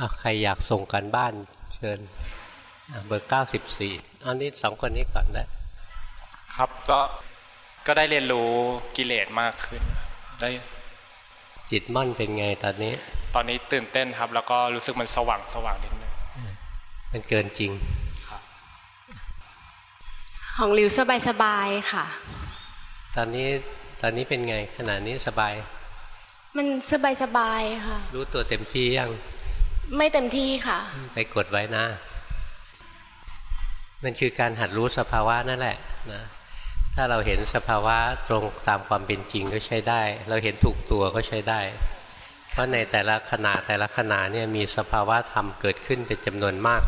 อาใครอยากส่งกันบ้านเชิญเบอร์เก้าสิบสี่อันนี้สองคนนี้ก่อนได้ครับก็ก็ได้เรียนรู้กิเลสมากขึ้น ได้จิตมั่นเป็นไงตอนนี้ ตอนนี้ตื่นเต้นครับ แล้วก็รู้สึกมันสว่างสว่างนิดนึงมันเกินจริงของริวสบายสบายค่ะ ตอนนี้ตอนนี้เป็นไงขณะนี้สบาย มันสบายสบายค่ะ รู้ตัวเต็มที่ยัง ไม่เต็มที่ค่ะ ไปกดไว้นะ มันคือการหัดรู้สภาวะนั่นแหละนะถ้าเราเห็นสภาวะตรงตามความเป็นจริงก็ใช้ได้ เราเห็นถูกตัวก็ใช้ได้ เพราะในแต่ละขณะแต่ละขณะเนี่ยมีสภาวะธรรมเกิดขึ้นเป็นจำนวนมาก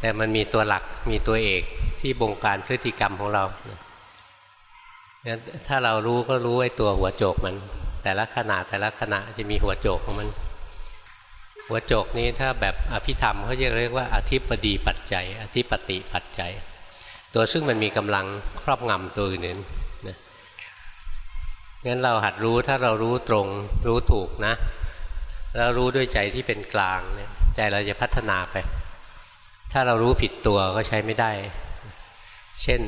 แต่มันมีตัวหลักมีตัวเอกที่บงการพฤติกรรมของเรางั้นถ้าเรารู้ก็รู้ไอ้ตัวหัวโจกมัน แต่ละขณะแต่ละขณะจะมีหัวโจกของมัน หัวโจกนี้ถ้าแบบอภิธรรมเขาจะเรียกว่าอธิปดีปัจจัย อธิปติปัจจัย ตัวซึ่งมันมีกำลังครอบงำตัวอื่นนะงั้นเราหัดรู้ถ้าเรารู้ตรงรู้ถูกนะ แล้วรู้ด้วยใจที่เป็นกลางเนี่ยใจเราจะพัฒนาไป ถ้าเรารู้ผิดตัวก็ใช้ไม่ได้ เช่น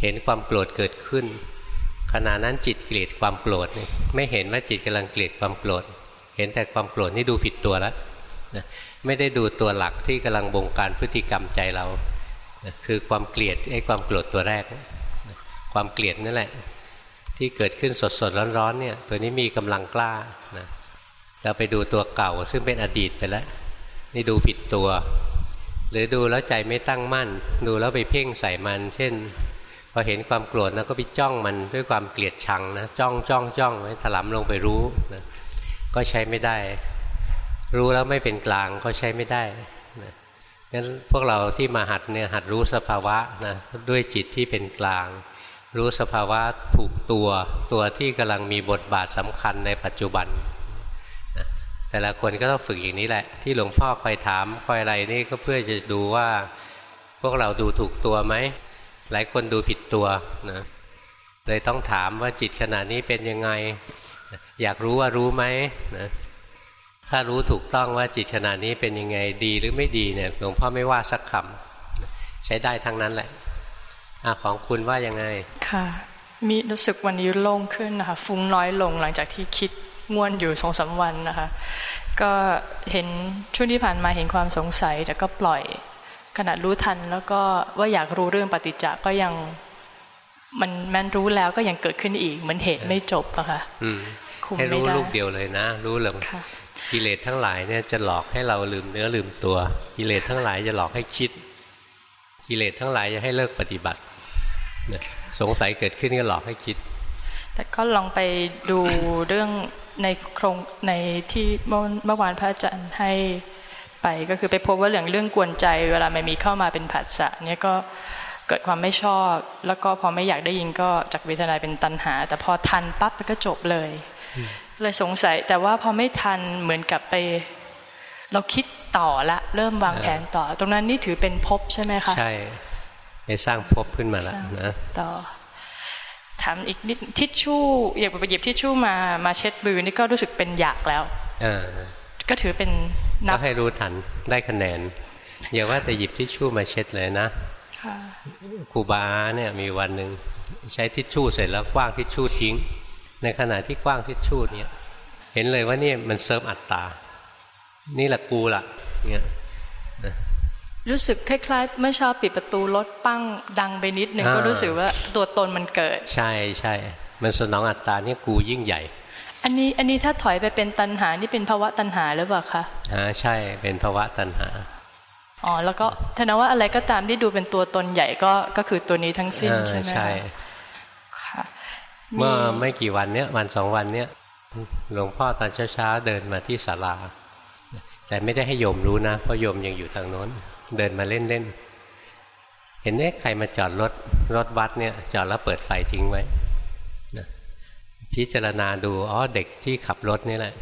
เห็นความโกรธเกิดขึ้น ขณะนั้นจิตเกลียดความโกรธไม่เห็นว่าจิตกำลังเกลียดความโกรธเห็นแต่ความโกรธนี่ดูผิดตัวแล้ว นะไม่ได้ดูตัวหลักที่กำลังบงการพฤติกรรมใจเรานะคือความเกลียดไอ้ความโกรธตัวแรกนะความเกลียดนั่นแหละ ที่เกิดขึ้นสดสดร้อนๆเนี่ยตัวนี้มีกำลังกล้านะเราไปดูตัวเก่าซึ่งเป็นอดีตไปแล้วนี่ดูผิดตัว หรือดูแล้วใจไม่ตั้งมั่น ดูแล้วไปเพ่งใส่มัน เช่นพอเห็นความโกรธนะก็ไปจ้องมันด้วยความเกลียดชังนะจ้องจ้องจ้องไว้ถลำลงไปรู้นะก็ใช้ไม่ได้ รู้แล้วไม่เป็นกลางก็ใช้ไม่ได้นะงั้นพวกเราที่มาหัดเนี่ยหัดรู้สภาวะนะด้วยจิตที่เป็นกลาง รู้สภาวะถูกตัวตัวที่กำลังมีบทบาทสำคัญในปัจจุบันนะแต่ละคนก็ต้องฝึกอย่างนี้แหละ ที่หลวงพ่อคอยถามคอยอะไรนี่ก็เพื่อจะดูว่า พวกเราดูถูกตัวไหมหลายคนดูผิดตัวนะเลยต้องถามว่าจิตขณะนี้เป็นยังไง อยากรู้ว่ารู้ไหมนะ ถ้ารู้ถูกต้องว่าจิตขณะนี้เป็นยังไงดีหรือไม่ดีเนี่ยหลวงพ่อไม่ว่าสักคำใช้ได้ทั้งนั้นแหละอของคุณว่ายังไง ค่ะ มีรู้สึกวันนี้โล่งขึ้นนะคะฟุ้งน้อยลงหลังจากที่คิดง่วนอยู่สองสาวันนะคะ ก็เห็นช่วงที่ผ่านมาเห็นความสงสัยแต่ก็ปล่อยขณะรู้ทันแล้วก็ว่าอยากรู้เรื่องปฏิจจก็ยังมันมันรู้แล้วก็ยังเกิดขึ้นอีกเหมือนเหตุไม่จบอะค่ะให้รู้ลูกเดียวเลยนะ รู้เลย กิเลสทั้งหลายเนี่ยจะหลอกให้เราลืมเนื้อลืมตัว กิเลสทั้งหลายจะหลอกให้คิด กิเลสทั้งหลายจะให้เลิกปฏิบัติสงสัยเกิดขึ้นก็หลอกให้คิด แต่ก็ลองไปดูเรื่องในโครงในที่เมื่อวานพระอาจารย์ให้ไปก็คือไปพบว่าเรื่องเรื่องกวนใจ เวลามันมีเข้ามาเป็นผัสสะเนี่ยก็เกิดความไม่ชอบ แล้วก็พอไม่อยากได้ยินก็จากเวทนาเป็นตัณหา แต่พอทันปั๊บก็จบเลย เลยสงสัย แต่ว่าพอไม่ทันเหมือนกับไป เราคิดต่อละเริ่มวางแผนต่อ ตรงนั้นนี่ถือเป็นภพใช่ไหมคะใช่ไปสร้างภพขึ้นมาแล้วนะต่อถามอีกนิดทิชชู่อยากไปหยิบทิชชู่มามาเช็ดบือนี่ก็รู้สึกเป็นอยากแล้วก็ถือเป็นก็ให้รู้ทันได้คะแนนอย่าว่าแต่หยิบทิชชู่มาเช็ดเลยนะครูบาเนี่ยมีวันหนึ่งใช้ทิชชู่เสร็จแล้วกว้างทิชชู่ทิ้ง ในขณะที่กว้างทิชชู่เนี่ยเห็นเลยว่านี่มันเซิร์ฟอัตตา นี่แหละกูละเนี่ยรู้สึกคล้ายๆเมื่อชอบปิดประตูรถปั้งดังไปนิดหนึ่งก็รู้สึกว่าตัวตนมันเกิด ใช่ใช่มันสนองอัตตาเนี่ยกูยิ่งใหญ่ อันนี้อันนี้ถ้าถอยไปเป็นตัณหานี่เป็นภาวะตัณหาหรือเปล่าคะอ่าใช่เป็นภาวะตัณหาอ๋อแล้วก็ถ้าว่าอะไรก็ตามที่ดูเป็นตัวตนใหญ่ก็ก็คือตัวนี้ทั้งสิ้นใช่ไหมใช่ค่ะ เมื่อไม่กี่วันเนี้ยวันสองวันเนี้ยหลวงพ่อตอนเช้าๆเดินมาที่ศาลา แต่ไม่ได้ให้โยมรู้นะ เพราะโยมยังอยู่ทางโน้น เดินมาเล่นๆเห็นเนี่ยใครมาจอดรถรถวัดเนี่ยจอดแล้วเปิดไฟทิ้งไว้พิจารณาดูอ๋อเด็กที่ขับรถนี่แหละ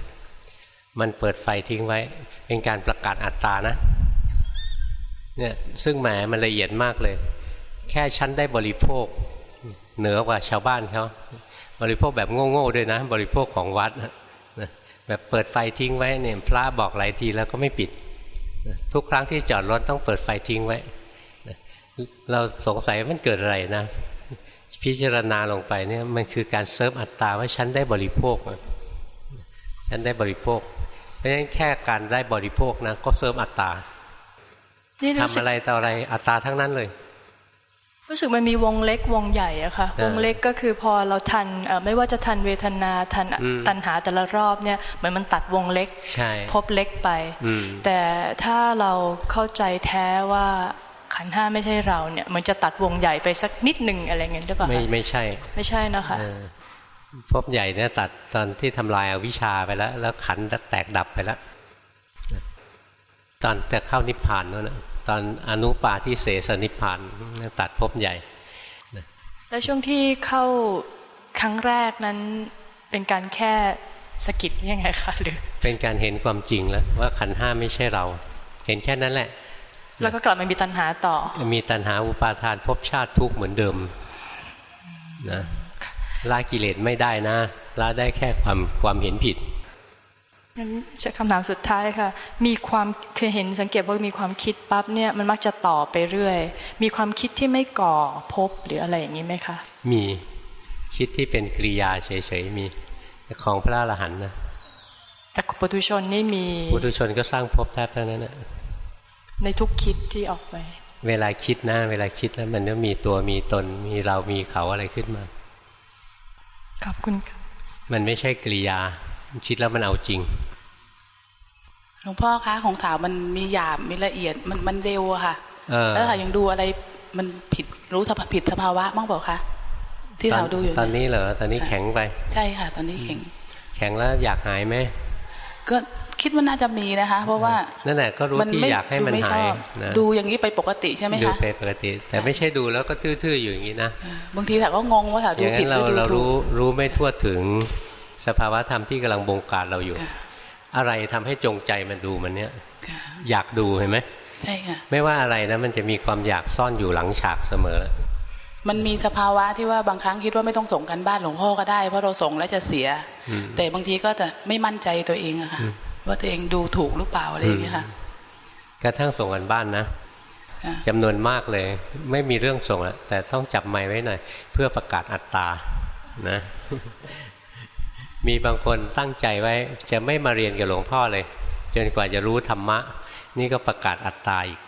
มันเปิดไฟทิ้งไว้ เป็นการประกาศอัตตานะเนี่ยซึ่งแหมมันละเอียดมากเลย แค่ฉันได้บริโภค เหนือกว่าชาวบ้านเขาบริโภคแบบโง่ๆด้วยนะ บริโภคของวัดแบบเปิดไฟทิ้งไว้เนี่ยพระบอกหลายทีแล้วก็ไม่ปิด ทุกครั้งที่จอดรถต้องเปิดไฟทิ้งไว้ เราสงสัยมันเกิดอะไรนะ พิจารณาลงไปเนี่ยมันคือการเซิร์ฟอัตตาว่าฉันได้บริโภค ฉันได้บริโภค เพราะฉะนั้นแค่การได้บริโภคนะก็เซิร์ฟอัตตาทำอะไรต่ออะไรอัตตาทั้งนั้นเลย รู้สึกมันมีวงเล็กวงใหญ่อะค่ะ วงเล็กก็คือพอเราทันไม่ว่าจะทันเวทนาทันตัณหาแต่ละรอบเนี่ยเหมือนมันตัดวงเล็กพบเล็กไป แต่ถ้าเราเข้าใจแท้ว่าขันห้าไม่ใช่เราเนี่ยมันจะตัดวงใหญ่ไปสักนิดหนึ่งอะไรเงี้ยได้ปะไม่ไม่ใช่ ไม่ใช่นะคะพบใหญ่เนี่ยตัดตอนที่ทำลายอาวิชชาไปแล้ว แล้วขันแตกดับไปแล้ว ตอนแต่เข้านิพพานนั่นแหละ ตอนอนุปาที่เสสนิพานตัดภพใหญ่แล้วช่วงที่เข้าครั้งแรกนั้นเป็นการแค่สกิดยังไงคะหรือ เป็นการเห็นความจริงแล้วว่าขันห้าไม่ใช่เรา เห็นแค่นั้นแหละ แล้วก็กลับมามีตัณหาต่อ มีตัณหาอุปาทานภพชาติทุกข์เหมือนเดิมนะละกิเลสไม่ได้นะละได้แค่ความความเห็นผิดงั้น จะคำถามสุดท้ายค่ะ มีความเคยเห็นสังเกตว่ามีความคิดปั๊บเนี่ยมันมักจะต่อไปเรื่อย มีความคิดที่ไม่ก่อพบหรืออะไรอย่างนี้ไหมคะ มีคิดที่เป็นกริยาเฉยๆมีของพระอรหันต์นะแต่ปุถุชนนี่มีปุถุชนก็สร้างภพแทบเท่านั้นนะในทุกคิดที่ออกไป เวลาคิดนะ เวลาคิดแล้วมันก็มีตัวมีตนมีเรามีเขาอะไรขึ้นมาขอบคุณค่ะมันไม่ใช่กริยา คิดแล้วมันเอาจริงหลวงพ่อคะของถามมันมีหยาบมีละเอียดมันมันเร็วอะค่ะแล้วถ้ายังดูอะไรมันผิดรู้สภาพผิดสภาวะมั้งบอกคะที่เราดูอยู่ตอนนี้เหรอตอนนี้แข็งไป ใช่ค่ะ ตอนนี้แข็ง แข็งแล้วอยากหายไหมก็คิดว่าน่าจะมีนะคะ เพราะว่านั่นแหละก็รู้ที่อยากให้มันหายดูอย่างนี้ไปปกติใช่ไหมคะดูไปปกติ แต่ไม่ใช่ดูแล้วก็ทื่อๆอยู่อย่างนี้นะบางทีแต่ก็งงว่าถ้าดูผิดเราเรารู้รู้ไม่ทั่วถึง สภาวะธรรมที่กำลังบงการเราอยู่ อะไรทำให้จงใจมันดูมันเนี้ยอยากดูเห็นไหมใช่ค่ะไม่ว่าอะไรนะมันจะมีความอยากซ่อนอยู่หลังฉากเสมอ มันมีสภาวะที่ว่าบางครั้งคิดว่าไม่ต้องส่งกันบ้านหลวงพ่อก็ได้ เพราะเราส่งแล้วจะเสีย แต่บางทีก็จะไม่มั่นใจตัวเองอะค่ะว่าตัวเองดูถูกหรือเปล่าอะไรอย่างเงี้ยค่ะกระทั่งส่งกันบ้านนะจำนวนมากเลย ไม่มีเรื่องส่งแล้วแต่ต้องจับไม้ไว้หน่อย เพื่อประกาศอัตตานะ มีบางคนตั้งใจไว้ จะไม่มาเรียนกับหลวงพ่อเลย จนกว่าจะรู้ธรรมะ นี่ก็ประกาศอัตตาอีก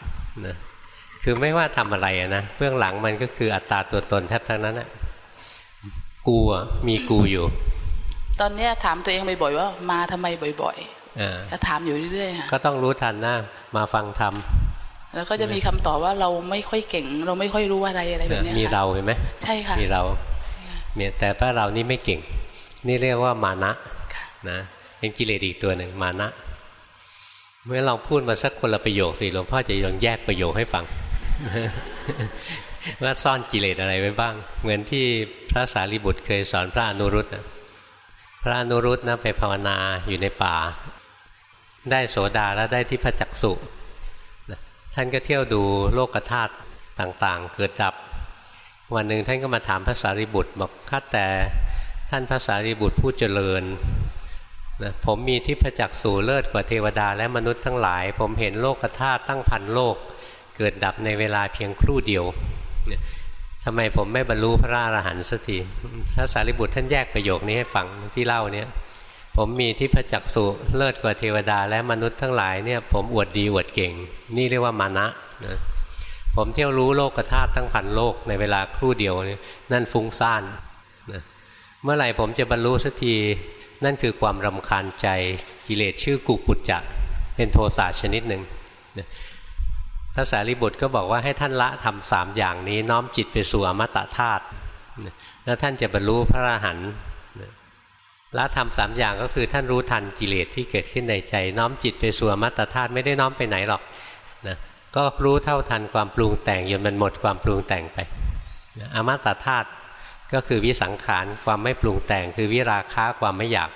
นะคือไม่ว่าทำอะไรนะเบื้องหลังมันก็คืออัตตาตัวตนแทบทั้งนั้นนะกูมีกูอยู่ ตอนนี้ถามตัวเองบ่อยๆว่า มาทำไมบ่อยๆจะถามอยู่เรื่อยๆก็ต้องรู้ทันนะมาฟังธรรมแล้วก็จะมีคำตอบว่าเราไม่ค่อยเก่ง เราไม่ค่อยรู้อะไรอะไรแบบนี้มีเราเห็นไหมใช่ค่ะมีเราเนี่ยแต่พระเรานี่ไม่เก่ง นี่เรียกว่ามานะนะเป็นกิเลสอีกตัวหนึ่งมานะ เมื่อเราพูดมาสักคนละประโยคสิหลวงพ่อจะลองแยกประโยคให้ฟัง ว่าซ่อนกิเลสอะไรไว้บ้าง เหมือนที่พระสารีบุตรเคยสอนพระอนุรุตพระอนุรุตนะไปภาวนาอยู่ในป่า ได้โสดาแล้วได้ที่พระจักสุท่านก็เที่ยวดูโลกธาตุต่างๆ เกิดดับ วันหนึ่งท่านก็มาถามพระสารีบุตรบอกข้าแต่ ท่านพระสารีบุตรผู้เจริญนะผมมีที่พระจักสูเลิศกว่าเทวดาและมนุษย์ทั้งหลาย ผมเห็นโลกธาตุตั้งพันโลก เกิดดับในเวลาเพียงครู่เดียวทำไมผมไม่บรรลุพระอรหันต์สักทีพระสารีบุตรท่านแยกประโยคนี้ให้ฟังที่เล่าเนี่ยผมมีที่พระจักสุเลิศกว่าเทวดาและมนุษย์ทั้งหลายเนี่ยผมอวดดีอวดเก่ง นี่เรียกว่ามานะนะผมเที่ยวรู้โลกธาตุตั้งพันโลกในเวลาครู่เดียวนั่นฟุ้งซ่าน เมื่อไหร่ผมจะบรรลุสักทีนั่นคือความรำคาญใจกิเลสชื่อกุกุจจะเป็นโทสะชนิดหนึ่งพระสารีบุตรก็บอกว่าให้ท่านละทำสามอย่างนี้น้อมจิตไปสู่อมตะธาตุแล้วท่านจะบรรลุพระอรหันต์ละทำสามอย่างก็คือท่านรู้ทันกิเลสที่เกิดขึ้นในใจ น้อมจิตไปสู่อมตะธาตุไม่ได้น้อมไปไหนหรอกนะก็รู้เท่าทันความปรุงแต่งจนมันหมดความปรุงแต่งไปอมตะธาตุ ก็คือวิสังขารความไม่ปรุงแต่ง คือวิราคะความไม่อยาก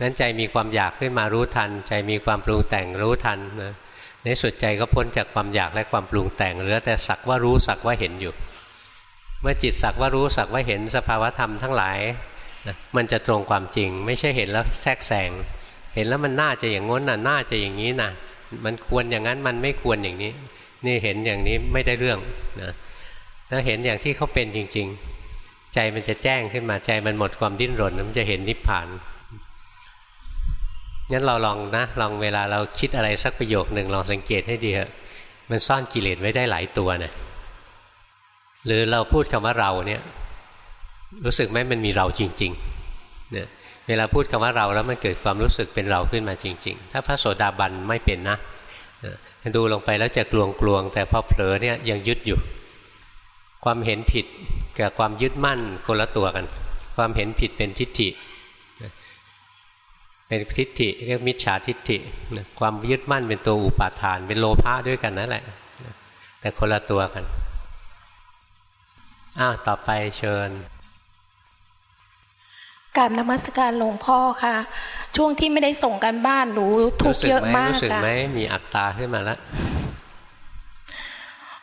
นั้นใจมีความอยากขึ้นมารู้ทัน ใจมีความปรุงแต่งรู้ทันนะในสุดใจก็พ้นจากความอยากและความปรุงแต่งเหลือแต่สักว่ารู้สักว่าเห็นอยู่ เมื่อจิตสักว่ารู้สักว่าเห็นสภาวธรรมทั้งหลายนะมันจะตรงความจริง ไม่ใช่เห็นแล้วแทรกแซงเห็นแล้วมันน่าจะอย่างง้นน่ะน่าจะอย่างนี้น่ะ มันควรอย่างนั้นมันไม่ควรอย่างนี้ นี่เห็นอย่างนี้ไม่ได้เรื่องนะถ้าเห็นอย่างที่เขาเป็นจริง ๆ ใจมันจะแจ้งขึ้นมาใจมันหมดความดิ้นรนมันจะเห็นนิพพานงั้นเราลองนะลองเวลาเราคิดอะไรสักประโยคหนึ่งลองสังเกตให้ดีเถอะมันซ่อนกิเลสไว้ได้หลายตัวนะหรือเราพูดคำว่าเราเนี่ย รู้สึกไหมมันมีเราจริงๆเนี่ยเวลาพูดคำว่าเราแล้วมันเกิดความรู้สึกเป็นเราขึ้นมาจริง ๆ ถ้าพระโสดาบันไม่เป็นนะดูลงไปแล้วจะกลวงกลวงแต่พอเผลอเนี่ยยังยึดอยู่ ความเห็นผิด กับความยึดมั่นคนละตัวกัน ความเห็นผิดเป็นทิฏฐิเป็นทิฏฐิเรียกมิจฉาทิฏฐิความยึดมั่นเป็นตัวอุปาทาน เป็นโลภะด้วยกันนั่นแหละ แต่คนละตัวกันอ้าวต่อไปเชิญกราบนมัสการหลวงพ่อค่ะ ช่วงที่ไม่ได้ส่งกันบ้านหนูทุกเยอะมากค่ะรู้สึกไหมมีอัตตาขึ้นมาแล้ว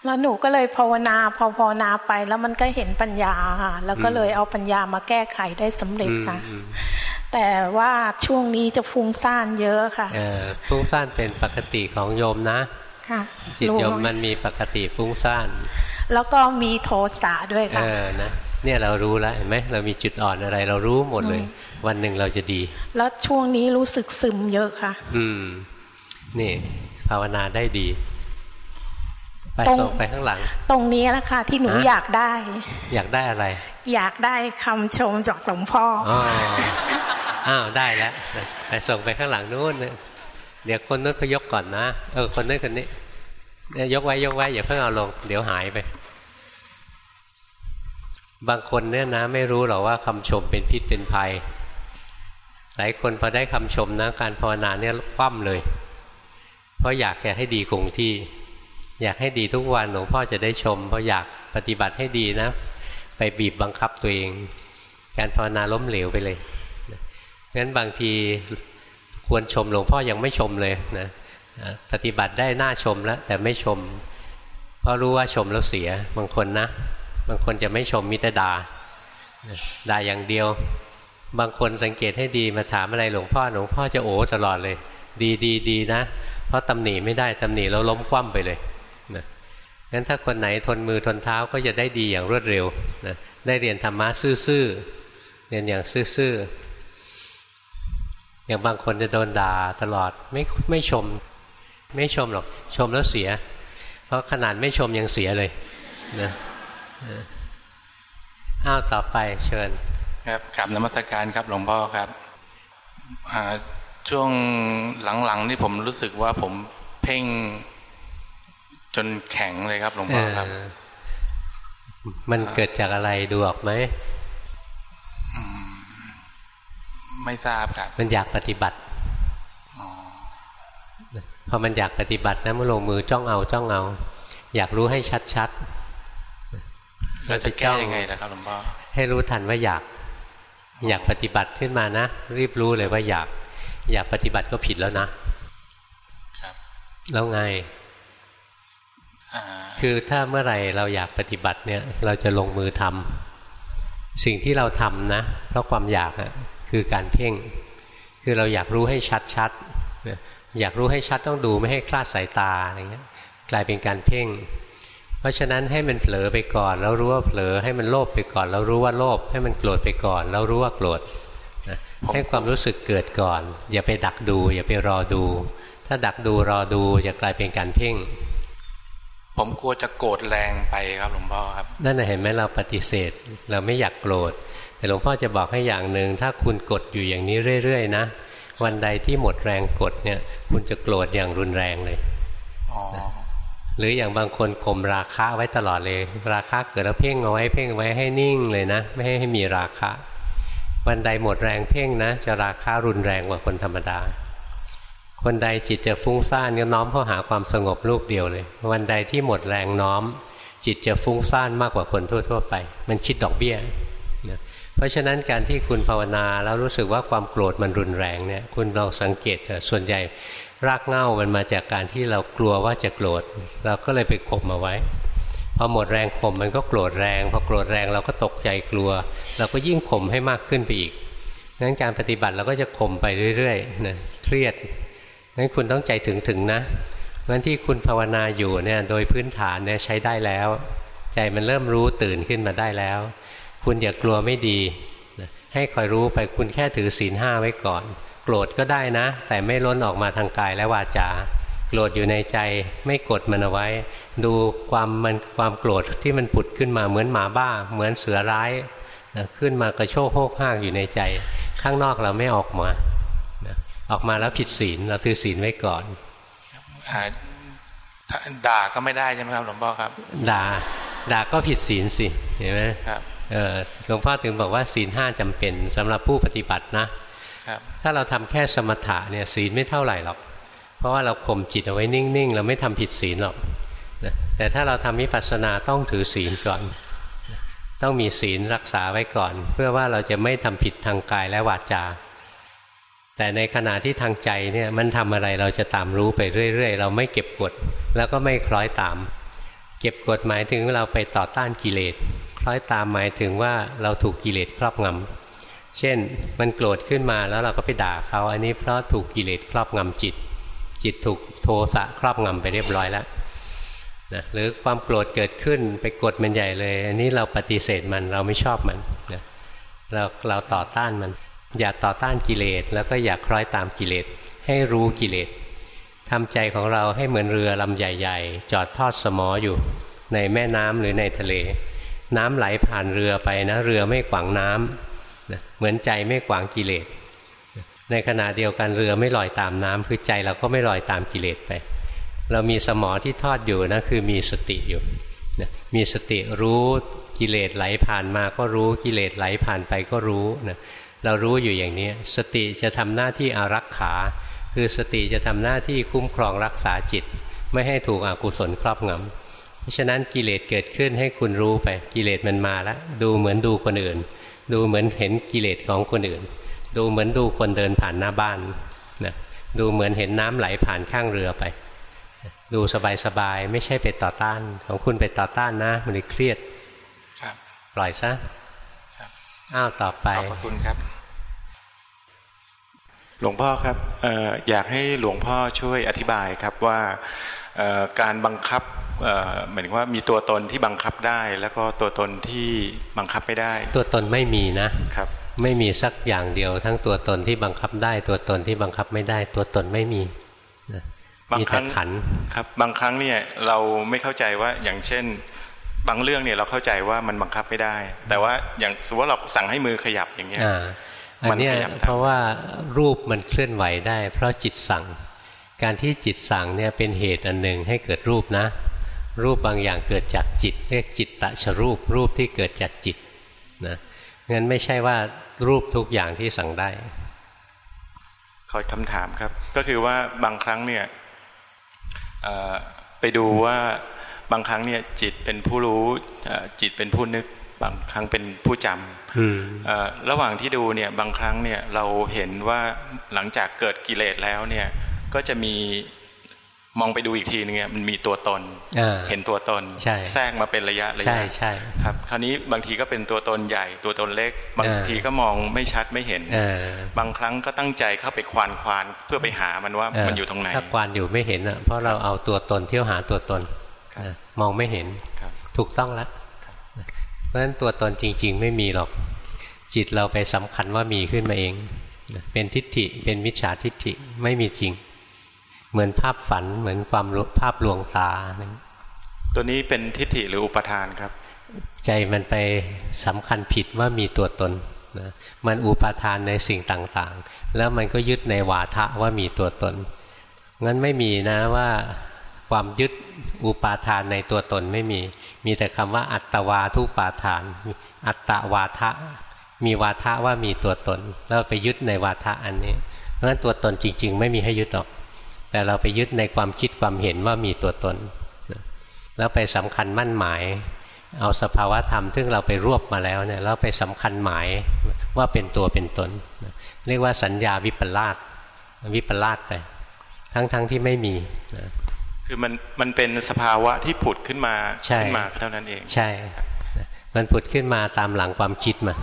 แล้วหนูก็เลยภาวนาพอภาวนาไป แล้วมันก็เห็นปัญญาค่ะแล้วก็เลยเอาปัญญามาแก้ไขได้สำเร็จค่ะ แต่ว่าช่วงนี้จะฟุ้งซ่านเยอะค่ะเออฟุ้งซ่านเป็นปกติของโยมนะค่ะจิตโยมมันมีปกติฟุ้งซ่าน แล้วก็มีโทสะด้วยค่ะเออนะเนี่ยเรารู้แล้วเห็นไหมเรามีจุดอ่อนอะไร เรารู้หมดเลย วันหนึ่งเราจะดี แล้วช่วงนี้รู้สึกซึมเยอะค่ะ อืม นี่ ภาวนาได้ดี ไปส่งไปข้างหลัง ตรงนี้แหละค่ะที่หนูอยากได้ อยากได้อะไร อยากได้คำชมจากหลวงพ่ออ้าวได้แล้วไปส่งไปข้างหลังนู้นเดี๋ยวคนนู้นเขายกก่อนนะเออคนนู้นคนนี้ยกไว้ยกไว้อย่าเพิ่งเอาลง เดี๋ยวหายไป บางคนเนี่ยนะ ไม่รู้หรอกว่าคำชมเป็นพิษเป็นภัย หลายคนพอได้คำชมนะ การภาวนาเนี่ยคว่ำเลย เพราะอยากให้ดีคงที่ อยากให้ดีทุกวันหลวงพ่อจะได้ชมเพราะอยากปฏิบัติให้ดีนะ ไปบีบบังคับตัวเอง การภาวนาล้มเหลวไปเลยงั้นบางทีควรชมหลวงพ่อยังไม่ชมเลยนะปฏิบัติได้น่าชมแล้ว แต่ไม่ชม เพราะรู้ว่าชมแล้วเสียบางคนนะ บางคนจะไม่ชมมิตรดาด่าอย่างเดียว บางคนสังเกตให้ดีมาถามอะไรหลวงพ่อหลวงพ่อจะโอ้ตลอดเลย ดีดีดีนะ เพราะตำหนิไม่ได้ตำหนิแล้วล้มคว่ำไปเลย งั้นถ้าคนไหนทนมือทนเท้าก็จะได้ดีอย่างรวดเร็วนะได้เรียนธรรมะซื่อๆเรียนอย่างซื่อๆอย่างบางคนจะโดนด่าตลอดไม่ไม่ชม ไม่ชมหรอกชมแล้วเสีย เพราะขนาดไม่ชมยังเสียเลยนะอ้าวต่อไปเชิญ ครับกลับนมัตการครับหลวงพ่อครับช่วงหลังๆนี่ผมรู้สึกว่าผมเพ่ง จนแข็งเลยครับหลวงพ่อครับ มันเกิดจากอะไรดูออกไหมไม่ทราบครับ มันอยากปฏิบัติพอมันอยากปฏิบัตินะมันลงมือจ้องเอาจ้องเอา อยากรู้ให้ชัดๆเราจะแก้ยังไงนะครับหลวงพ่อให้รู้ทันว่าอยาก อยากปฏิบัติขึ้นมานะ รีบรู้เลยว่าอยาก อยากปฏิบัติก็ผิดแล้วนะ ครับ แล้วไง คือถ้าเมื่อไหร่เราอยากปฏิบัติเนี่ย เราจะลงมือทำสิ่งที่เราทำนะ เพราะความอยากอะคือการเพ่ง คือเราอยากรู้ให้ชัดๆอยากรู้ให้ชัดต้องดูไม่ให้คลาดสายตาอะไรเงี้ยกลายเป็นการเพ่ง เพราะฉะนั้นให้มันเผลอไปก่อน แล้วรู้ว่าเผลอให้มันโลภไปก่อน แล้วรู้ว่าโลภให้มันโกรธไปก่อน แล้วรู้ว่าโกรธให้ความรู้สึกเกิดก่อน อย่าไปดักดู อย่าไปรอดู ถ้าดักดูรอดูจะกลายเป็นการเพ่ง ผมกลัวจะโกรธแรงไปครับหลวงพ่อครับ นั่นเห็นไหมเราปฏิเสธ เราไม่อยากโกรธ แต่หลวงพ่อจะบอกให้อย่างหนึ่งถ้าคุณกดอยู่อย่างนี้เรื่อยๆนะวันใดที่หมดแรงกดเนี่ย คุณจะโกรธอย่างรุนแรงเลยหรืออย่างบางคนข่มราคะไว้ตลอดเลย ราคะเกิดแล้วเพ่งเอาไว้เพ่งไว้ให้นิ่งเลยนะ ไม่ให้ให้มีราคะ วันใดหมดแรงเพ่งนะ จะราคะรุนแรงกว่าคนธรรมดา คนใดจิตจะฟุ้งซ่านก็น้อมเข้าหาความสงบลูกเดียวเลย วันใดที่หมดแรงน้อม จิตจะฟุ้งซ่านมากกว่าคนทั่ว ๆ ไป มันคิดดอกเบี้ยเพราะฉะนั้นการที่คุณภาวนาแล้วรู้สึกว่าความโกรธมันรุนแรงเนี่ยคุณลองสังเกตส่วนใหญ่รากเหง้ามันมาจากการที่เรากลัวว่าจะโกรธเราก็เลยไปข่มเอาไว้พพอหมดแรงข่มมันก็โกรธแรงพอโกรธแรงเราก็ตกใจกลัว เราก็ยิ่งข่มให้มากขึ้นไปอีกงั้นการปฏิบัติเราก็จะข่มไปเรื่อยๆนะเครียด งั้นคุณต้องใจถึงถึงนะงั้นที่คุณภาวนาอยู่เนี่ยโดยพื้นฐานเนี่ยใช้ได้แล้ว ใจมันเริ่มรู้ตื่นขึ้นมาได้แล้ว คุณอย่ากลัวไม่ดีให้คอยรู้ไปคุณแค่ถือศีลห้าไว้ก่อน โกรธก็ได้นะ แต่ไม่ล้นออกมาทางกายและวาจาโกรธอยู่ในใจไม่กดมันเอาไว้ ดูความมันความโกรธที่มันผุดขึ้นมาเหมือนหมาบ้า เหมือนเสือร้าย ขึ้นมากระโชกโฮกห้างอยู่ในใจ ข้างนอกเราไม่ออกมา ออกมาแล้วผิดศีลเราถือศีลไว้ก่อนด่าก็ไม่ได้ใช่ไหมครับหลวงพ่อครับ ด่า ด่าก็ผิดศีลสิเห็นไหมครับหลวงพ่อถึงบอกว่าศีลห้าจำเป็นสำหรับผู้ปฏิบัตินะครับถ้าเราทำแค่สมถะเนี่ยศีลไม่เท่าไหร่หรอก เพราะว่าเราข่มจิตเอาไว้นิ่งๆ เราไม่ทำผิดศีลหรอกนะแต่ถ้าเราทำวิปัสสนาต้องถือศีลก่อน ต้องมีศีลรักษาไว้ก่อน เพื่อว่าเราจะไม่ทำผิดทางกายและวาจา แต่ในขณะที่ทางใจเนี่ยมันทำอะไรเราจะตามรู้ไปเรื่อย ๆ เราไม่เก็บกด แล้วก็ไม่คล้อยตาม เก็บกดหมายถึงเราไปต่อต้านกิเลสคล้อยตามหมายถึงว่าเราถูกกิเลสครอบงำเช่นมันโกรธขึ้นมาแล้วเราก็ไปด่าเขาอันนี้เพราะถูกกิเลสครอบงำจิต จิตถูกโทสะครอบงำไปเรียบร้อยแล้วนะหรือความโกรธเกิดขึ้นไปกดมันใหญ่เลย อันนี้เราปฏิเสธมันเราไม่ชอบมันนะเราเราต่อต้านมัน อย่าต่อต้านกิเลสแล้วก็อย่าคล้อยตามกิเลสให้รู้กิเลสทำใจของเราให้เหมือนเรือลำใหญ่ ๆ จอดทอดสมออยู่ ในแม่น้ำหรือในทะเล น้ำไหลผ่านเรือไปนะ เรือไม่ขวางน้ำนะเหมือนใจไม่ขวางกิเลสในขณะเดียวกันเรือไม่ลอยตามน้ำคือใจเราก็ไม่ลอยตามกิเลสไป เรามีสมอที่ทอดอยู่นะคือมีสติอยู่นะมีสติรู้กิเลสไหลผ่านมาก็รู้กิเลสไหลผ่านไปก็รู้นะ เรารู้อยู่อย่างนี้ สติจะทำหน้าที่อารักขา คือสติจะทำหน้าที่คุ้มครองรักษาจิต ไม่ให้ถูกอกุศลครอบงำเพราะฉะนั้นกิเลสเกิดขึ้นให้คุณรู้ไปกิเลสมันมาแล้วดูเหมือนดูคนอื่น ดูเหมือนเห็นกิเลสของคนอื่น ดูเหมือนดูคนเดินผ่านหน้าบ้านนะดูเหมือนเห็นน้ำไหลผ่านข้างเรือไป ดูสบายๆไม่ใช่ไปต่อต้าน ของคุณไปต่อต้านนะ มันเลยเครียดครับปล่อยซะอ้าวต่อไปขอบคุณครับ หลวงพ่อครับอออยากให้หลวงพ่อช่วยอธิบายครับว่าการบังคับหมายถึงว่ามีตัวตนที่บังคับได้ แล้วก็ตัวตนที่บังคับไม่ได้ ตัวตนไม่มีนะครับไม่มีสักอย่างเดียว ทั้งตัวตนที่บังคับได้ ตัวตนที่บังคับไม่ได้ ตัวตนไม่มีมีแต่ขันครับ บางครั้งเนี่ยเราไม่เข้าใจว่าอย่างเช่น บางเรื่องเนี่ยเราเข้าใจว่ามันบังคับไม่ได้ แต่ว่าอย่างสมมติว่าเราสั่งให้มือขยับอย่างเงี้ย อันนี้เพราะว่ารูปมันเคลื่อนไหวได้ เพราะจิตสั่ง การที่จิตสั่งเนี่ยเป็นเหตุอันหนึ่งให้เกิดรูปนะ รูปบางอย่างเกิดจากจิต เรียกจิตตะชรูป รูปที่เกิดจากจิตนะงั้นไม่ใช่ว่ารูปทุกอย่างที่สั่งได้ขอคำถามครับ ก็คือว่าบางครั้งเนี่ยไปดูว่าบางครั้งเนี่ยจิตเป็นผู้รู้จิตเป็นผู้นึก บางครั้งเป็นผู้จำระหว่างที่ดูเนี่ยบางครั้งเนี่ยเราเห็นว่าหลังจากเกิดกิเลสแล้วเนี่ยก็จะมีมองไปดูอีกทีนึงมันมีตัวตนเห็นตัวตนแทรกมาเป็นระยะระยะใช่ครับ คราวนี้บางทีก็เป็นตัวตนใหญ่ตัวตนเล็ก บางทีก็มองไม่ชัดไม่เห็นบางครั้งก็ตั้งใจเข้าไปควานควานเพื่อไปหามันว่ามันอยู่ตรงไหนถ้าควานอยู่ไม่เห็นอะเพราะเราเอาตัวตนเที่ยวหาตัวตนมองไม่เห็นถูกต้องแล้ว เพราะฉะนั้นตัวตนจริง ๆ ไม่มีหรอก จิตเราไปสำคัญว่ามีขึ้นมาเอง เป็นทิฏฐิเป็นมิจฉาทิฏฐิไม่มีจริง เหมือนภาพฝันเหมือนความภาพลวงตาตัวนี้เป็นทิฏฐิหรืออุปทานครับ ใจมันไปสำคัญผิดว่ามีตัวตนนะมันอุปทานในสิ่งต่างๆ แล้วมันก็ยึดในวาทะว่ามีตัวตนงั้นไม่มีนะว่า ความยึดอุปาทานในตัวตนไม่มี มีแต่คำว่า อัตวาทุปาทาน อัตตวาทะ มีวาทะว่ามีตัวตน แล้วไปยึดในวาทะอันนี้ เพราะฉะนั้นตัวตนจริง ๆ ไม่มีให้ยึดหรอก แต่เราไปยึดในความคิดความเห็นว่ามีตัวตน แล้วไปสำคัญมั่นหมาย เอาสภาวะธรรมซึ่งเราไปรวบมาแล้วเนี่ยแล้วไปสำคัญหมายว่าเป็นตัวเป็นตน เรียกว่าสัญญาวิปลาสวิปลาสไป ทั้งๆทที่ไม่มี คือมันมันเป็นสภาวะที่ผุดขึ้นมาขึ้นมาเท่านั้นเอง ใช่ มันผุดขึ้นมาตามหลังความคิดมา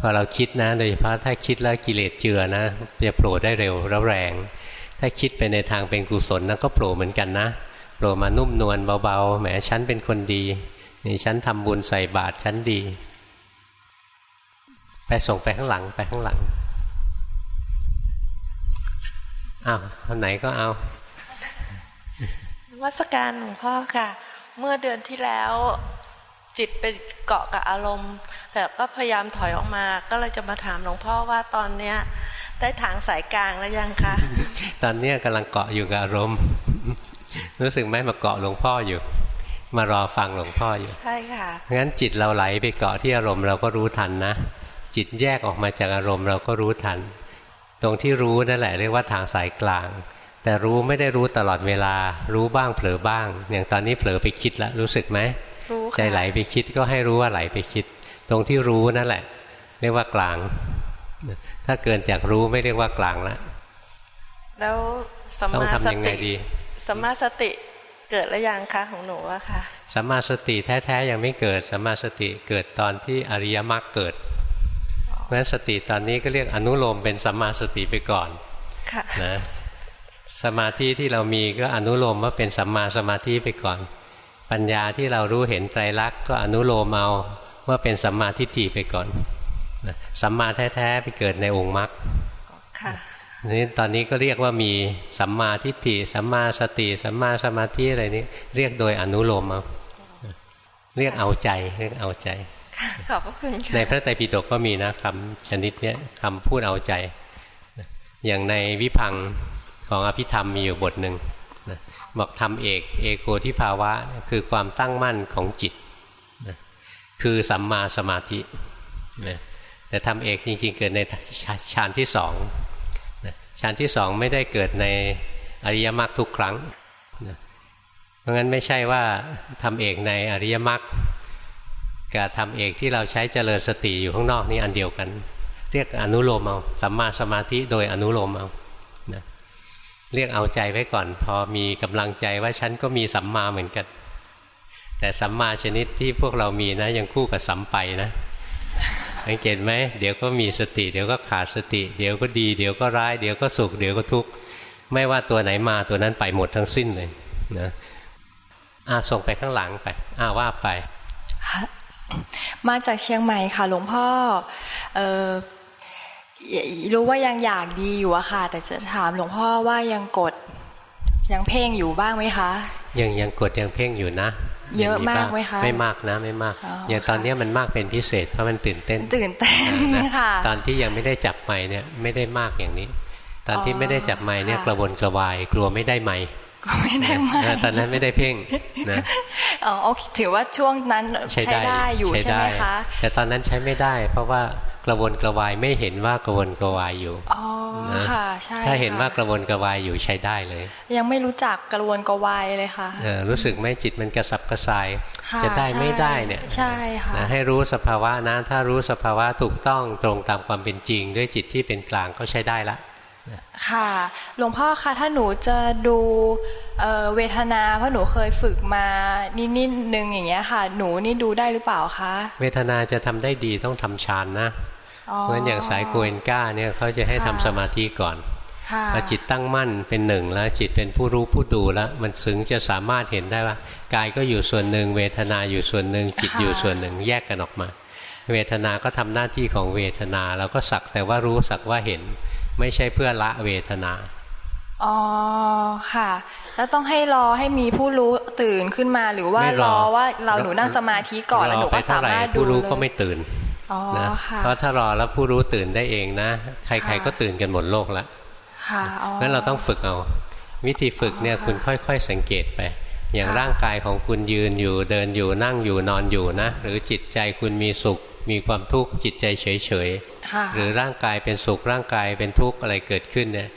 พอเราคิดนะโดยเฉพาะถ้าคิดแล้วกิเลสเจือนะจะโผล่ได้เร็วแล้วแรง ถ้าคิดไปในทางเป็นกุศลนะก็โผล่เหมือนกันนะโผล่มานุ่มนวลเบาๆแหมฉันเป็นคนดีนี่ฉันทำบุญใส่บาตรฉันดี ไปส่งไปข้างหลังไปข้างหลังอ้าวคนไหนก็เอา วัสการหลวงพ่อค่ะ เมื่อเดือนที่แล้ว จิตไปเกาะกับอารมณ์ แต่ก็พยายามถอยออกมา ก็เลยจะมาถามหลวงพ่อว่าตอนเนี้ยได้ทางสายกลางแล้วยังคะ ตอนเนี้ยกำลังเกาะอยู่กับอารมณ์ รู้สึกไหมมาเกาะหลวงพ่ออยู่ มารอฟังหลวงพ่ออยู่ ใช่ค่ะงั้นจิตเราไหลไปเกาะที่อารมณ์เราก็รู้ทันนะ จิตแยกออกมาจากอารมณ์เราก็รู้ทัน ตรงที่รู้นั่นแหละเรียกว่าทางสายกลาง แต่รู้ไม่ได้รู้ตลอดเวลา รู้บ้างเผลอบ้าง อย่างตอนนี้เผลอไปคิดแล้วรู้สึกไหมใจไหลไปคิดก็ให้รู้ว่าไหลไปคิด ตรงที่รู้นั่นแหละ เรียกว่ากลาง ถ้าเกินจากรู้ไม่เรียกว่ากลางละแล้วสมาสติสมาสติเกิดแล้วยังคะของหนูอะค่ะสมาสติแท้ๆยังไม่เกิดสมาสติเกิดตอนที่อริยมรรคเกิดเพราะฉะนั้นสติตอนนี้ก็เรียกอนุโลมเป็นสัมมาสติไปก่อนนะ สมาธิที่เรามีก็อนุโลมว่าเป็นสัมมาสมาธิไปก่อน ปัญญาที่เรารู้เห็นไตรลักษณ์ก็อนุโลมเอาว่าเป็นสัมมาทิฏฐิไปก่อนสัมมาแท้ๆไปเกิดในองค์มรรคนี่ตอนนี้ก็เรียกว่ามีสัมมาทิฏฐิสัมมาสติสัมมาสมาธิอะไรนี้ เรียกโดยอนุโลมเอาเรียกเอาใจเรียกเอาใจขอบพระคุณในพระไตรปิฎกก็มีนะคำชนิดนี้คำพูดเอาใจ อย่างในวิพัง ของอภิธรรมมีอยู่บทหนึ่งนะบอกทำเอกเอโกที่ภาวะคือความตั้งมั่นของจิตนะคือสัมมาสมาธินะแต่ทำเอกจริงๆ เกิดในฌานที่สองฌานที่สองไม่ได้เกิดในอริยมรรคทุกครั้งนะเพราะงั้นไม่ใช่ว่าทำเอกในอริยมรรคกับทำเอกที่เราใช้เจริญสติอยู่ข้างนอกนี่อันเดียวกัน เรียกอนุโลมเอาสัมมาสมาธิโดยอนุโลมเอา เรียกเอาใจไว้ก่อน พอมีกำลังใจว่าฉันก็มีสัมมาเหมือนกัน แต่สัมมาชนิดที่พวกเรามีนะ ยังคู่กับสัมไปนะสังเกตไหมเดี๋ยวก็มีสติ เดี๋ยวก็ขาดสติ เดี๋ยวก็ดี เดี๋ยวก็ร้าย เดี๋ยวก็สุข เดี๋ยวก็ทุกข์ไม่ว่าตัวไหนมาตัวนั้นไปหมดทั้งสิ้นเลยนะอาส่งไปข้างหลังไปอาว่าไป มาจากเชียงใหม่ค่ะ หลวงพ่ออ รู้ว่ายังอยากดีอยู่อะค่ะ แต่จะถามหลวงพ่อว่ายังกด ยังเพ่งอยู่บ้างไหมคะยังยังกดยังเพ่งอยู่นะเยอะมากไหมคะไม่มากนะไม่มาก อย่างตอนนี้มันมากเป็นพิเศษเพราะมันตื่นเต้นตื่นเต้นค่ะตอนที่ยังไม่ได้จับไม้เนี่ยไม่ได้มากอย่างนี้ ตอนที่ไม่ได้จับไม้เนี่ยกระวนกระวายกลัวไม่ได้ไม้ ไม่ได้ไม้ตอนนั้นไม่ได้เพ่งนะอ๋อถือว่าช่วงนั้นใช้ได้อยู่ใช่ไหมคะแต่ตอนนั้นใช้ไม่ได้ เพราะว่ากระวนกระวายไม่เห็นว่ากระวนกระวายอยู่อ๋อค่ะใช่ถ้าเห็นว่ากระวนกระวายอยู่ใช้ได้เลย ยังไม่รู้จักกระวนกระวายเลยค่ะเออรู้สึกไหมจิตมันกระสับกระส่าย จะได้ไม่ได้เนี่ยใช่ค่ะให้รู้สภาวะนะถ้ารู้สภาวะถูกต้องตรงตามความเป็นจริง ด้วยจิตที่เป็นกลางก็ใช้ได้ละ ค่ะ หลวงพ่อคะถ้าหนูจะดูเวทนาเพราะหนูเคยฝึกมานิดนิดนึงอย่างเงี้ยค่ะ หนูนี่ดูได้หรือเปล่าคะ เวทนาจะทำได้ดีต้องทำฌานนะเพราะฉะนั้นอย่างสายโกเอนก้าเนี่ยเขาจะให้ทำสมาธิก่อนพอจิตตั้งมั่นเป็นหนึ่งแล้วจิตเป็นผู้รู้ผู้ดูแล้ว มันสึงจะสามารถเห็นได้ว่ากายก็อยู่ส่วนหนึ่ง เวทนาอยู่ส่วนหนึ่ง จิตอยู่ส่วนหนึ่งแยกกันออกมา เวทนาก็ทำหน้าที่ของเวทนาเราก็สักแต่ว่ารู้สักว่าเห็น ไม่ใช่เพื่อละเวทนา อ๋อค่ะ แล้วต้องให้รอให้มีผู้รู้ตื่นขึ้นมาหรือว่ารอว่าเราหนูนั่งสมาธิก่อนแล้วหนูก็สามารถดูผู้รู้ก็ไม่ตื่นนะเพราะถ้ารอแล้วผู้รู้ตื่นได้เองนะ ใครๆก็ตื่นกันหมดโลกแล้วนั้นเราต้องฝึกเอา วิธีฝึกเนี่ยคุณค่อยๆสังเกตไป อย่างร่างกายของคุณยืนอยู่เดินอยู่นั่งอยู่นอนอยู่นะ หรือจิตใจคุณมีสุข มีความทุกข์จิตใจเฉยๆหรือร่างกายเป็นสุขร่างกายเป็นทุกข์อะไรเกิดขึ้นเนี่ย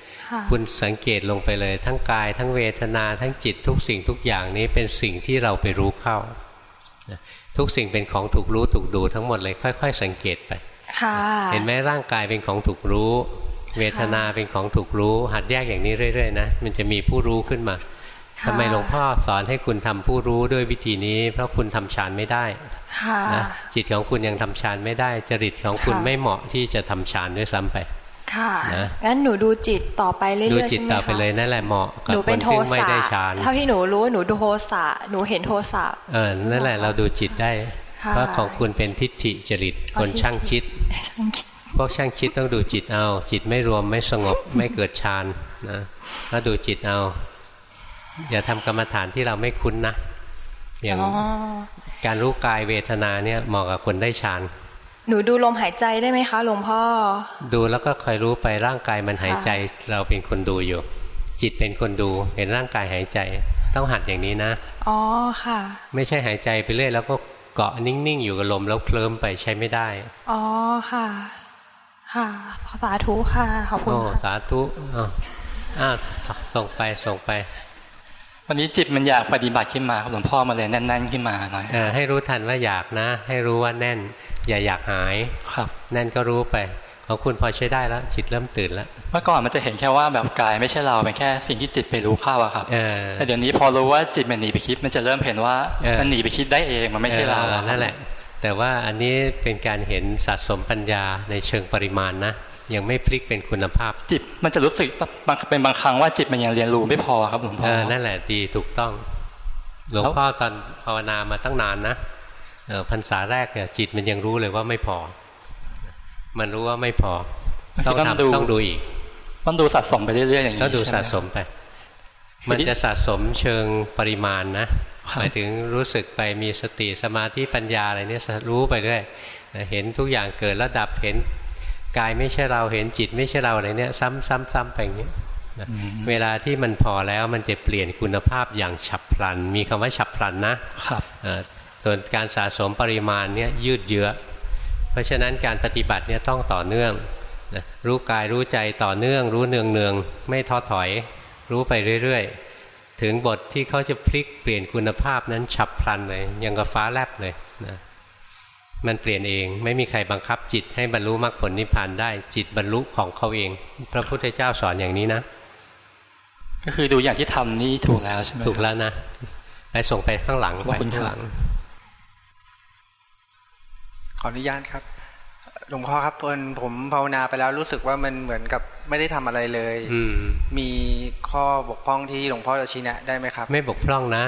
คุณสังเกตลงไปเลยทั้งกาย ทั้งเวทนาทั้งจิตทุกสิ่งทุกอย่างนี้เป็นสิ่งที่เราไปรู้เข้า ทุกสิ่งเป็นของถูกรู้ถูกดูทั้งหมดเลยค่อย ๆ สังเกตไปเห็นไหมร่างกายเป็นของถูกรู้ เวทนาเป็นของถูกรู้ หัดแยกอย่างนี้เรื่อยๆนะมันจะมีผู้รู้ขึ้นมาทำไมหลวงพ่อสอนให้คุณทำผู้รู้ด้วยวิธีนี้ เพราะคุณทำฌานไม่ได้ นะจิตของคุณยังทำฌานไม่ได้ จริตของคุณไม่เหมาะที่จะทำฌานด้วยซ้ำไป ค่ะนะงั้นหนูดูจิตต่อไปเรื่อยๆใช่ไหมคะดูจิตต่อไปเลยนั่นแหละเหมาะกับคนที่ไม่ได้ฌานเท่าที่หนูรู้หนูดูโทสะหนูเห็นโทสะเออนั่นแหละเราดูจิตได้เพราะของคุณเป็นทิฏฐิจริตคนช่างคิดพวกช่างคิดต้องดูจิตเอา จิตไม่รวมไม่สงบไม่เกิดฌานนะแล้วดูจิตเอา อย่าทำกรรมฐานที่เราไม่คุ้นนะอย่าง การรู้กายเวทนาเนี่ยเหมาะกับคนได้ฌานหนูดูลมหายใจได้ไหมคะหลวงพ่อ ดูแล้วก็คอยรู้ไปร่างกายมันหายใจเราเป็นคนดูอยู่ จิตเป็นคนดูเห็นร่างกายหายใจต้องหัดอย่างนี้นะ อ๋อค่ะ ไม่ใช่หายใจไปเรื่อยแล้วก็เกาะนิ่งๆอยู่กับลมแล้วเคลิ้มไปใช้ไม่ได้ อ๋อค่ะ ค่ะสาธุค่ะขอบคุณโอ้สาธุอ่าส่งไปส่งไป วันนี้จิตมันอยากปฏิบัติขึ้นมาหลวงพ่อมาเลยแน่นๆขึ้นมาหน่อยอให้รู้ทันว่าอยากนะ ให้รู้ว่าแน่น อย่าอยากหายครับ แน่นก็รู้ไปของคุณพอใช้ได้แล้วจิตเริ่มตื่นแล้วเมื่อก่อนมันจะเห็นแค่ว่าแบบกายไม่ใช่เราเป็นแค่สิ่งที่จิตไปรู้เข้าอะครับแต่เดี๋ยวนี้พอรู้ว่าจิตมันหนีไปคิด มันจะเริ่มเห็นว่ามันหนีไปคิดได้เองมันไม่ใช่เรานั่นแหละ แต่ว่าอันนี้เป็นการเห็นสะสมปัญญาในเชิงปริมาณนะ ยังไม่พลิกเป็นคุณภาพ จิตมันจะรู้สึกบางเป็นบางครั้งว่าจิตมันยังเรียนรู้ไม่พอครับหลวงพ่อนั่นแหละดีถูกต้องหลวงพ่อตอนภาวนามาตั้งนานนะพรรษาแรกเนี่ยจิตมันยังรู้เลยว่าไม่พอ มันรู้ว่าไม่พอ ต้องทำต้องดูอีก ต้องดูสะสมไปเรื่อยๆอย่างนี้ต้องดูสะสมไปมันจะสะสมเชิงปริมาณนะหมายถึงรู้สึกไปมีสติสมาธิปัญญาอะไรเนี่ยรู้ไปด้วยเห็นทุกอย่างเกิดระดับเห็น กายไม่ใช่เราเห็นจิตไม่ใช่เราอะไรเนี่ย ซ้ำๆๆไปอย่างนี้เวลาที่มันพอแล้วมันจะเปลี่ยนคุณภาพอย่างฉับพลัน มีคำว่าฉับพลันนะครับส่วนการสะสมปริมาณเนี่ยยืดเยื้อเพราะฉะนั้นการปฏิบัติเนี่ยต้องต่อเนื่องนะรู้กายรู้ใจต่อเนื่อง รู้เนืองเนืองไม่ท้อถอย รู้ไปเรื่อยๆ ถึงบทที่เขาจะพลิกเปลี่ยนคุณภาพนั้นฉับพลันเลยยังกับฟ้าแลบเลยนะ มันเปลี่ยนเอง ไม่มีใครบังคับจิตให้บรรลุมรรคผลนิพพานได้ จิตบรรลุของเขาเอง พระพุทธเจ้าสอนอย่างนี้นะ ก็คือดูอย่างที่ทำนี่ถูกแล้วใช่ไหมถูกแล้วนะไปส่งไปข้างหลังไปข้างหลัง ขออนุญาตครับหลวงพ่อครับเพิ่นผมภาวนาไปแล้วรู้สึกว่ามันเหมือนกับไม่ได้ทำอะไรเลย อืมีข้อบกพร่องที่หลวงพ่อจะชี้แนะได้ไหมครับ ไม่บกพร่องนะ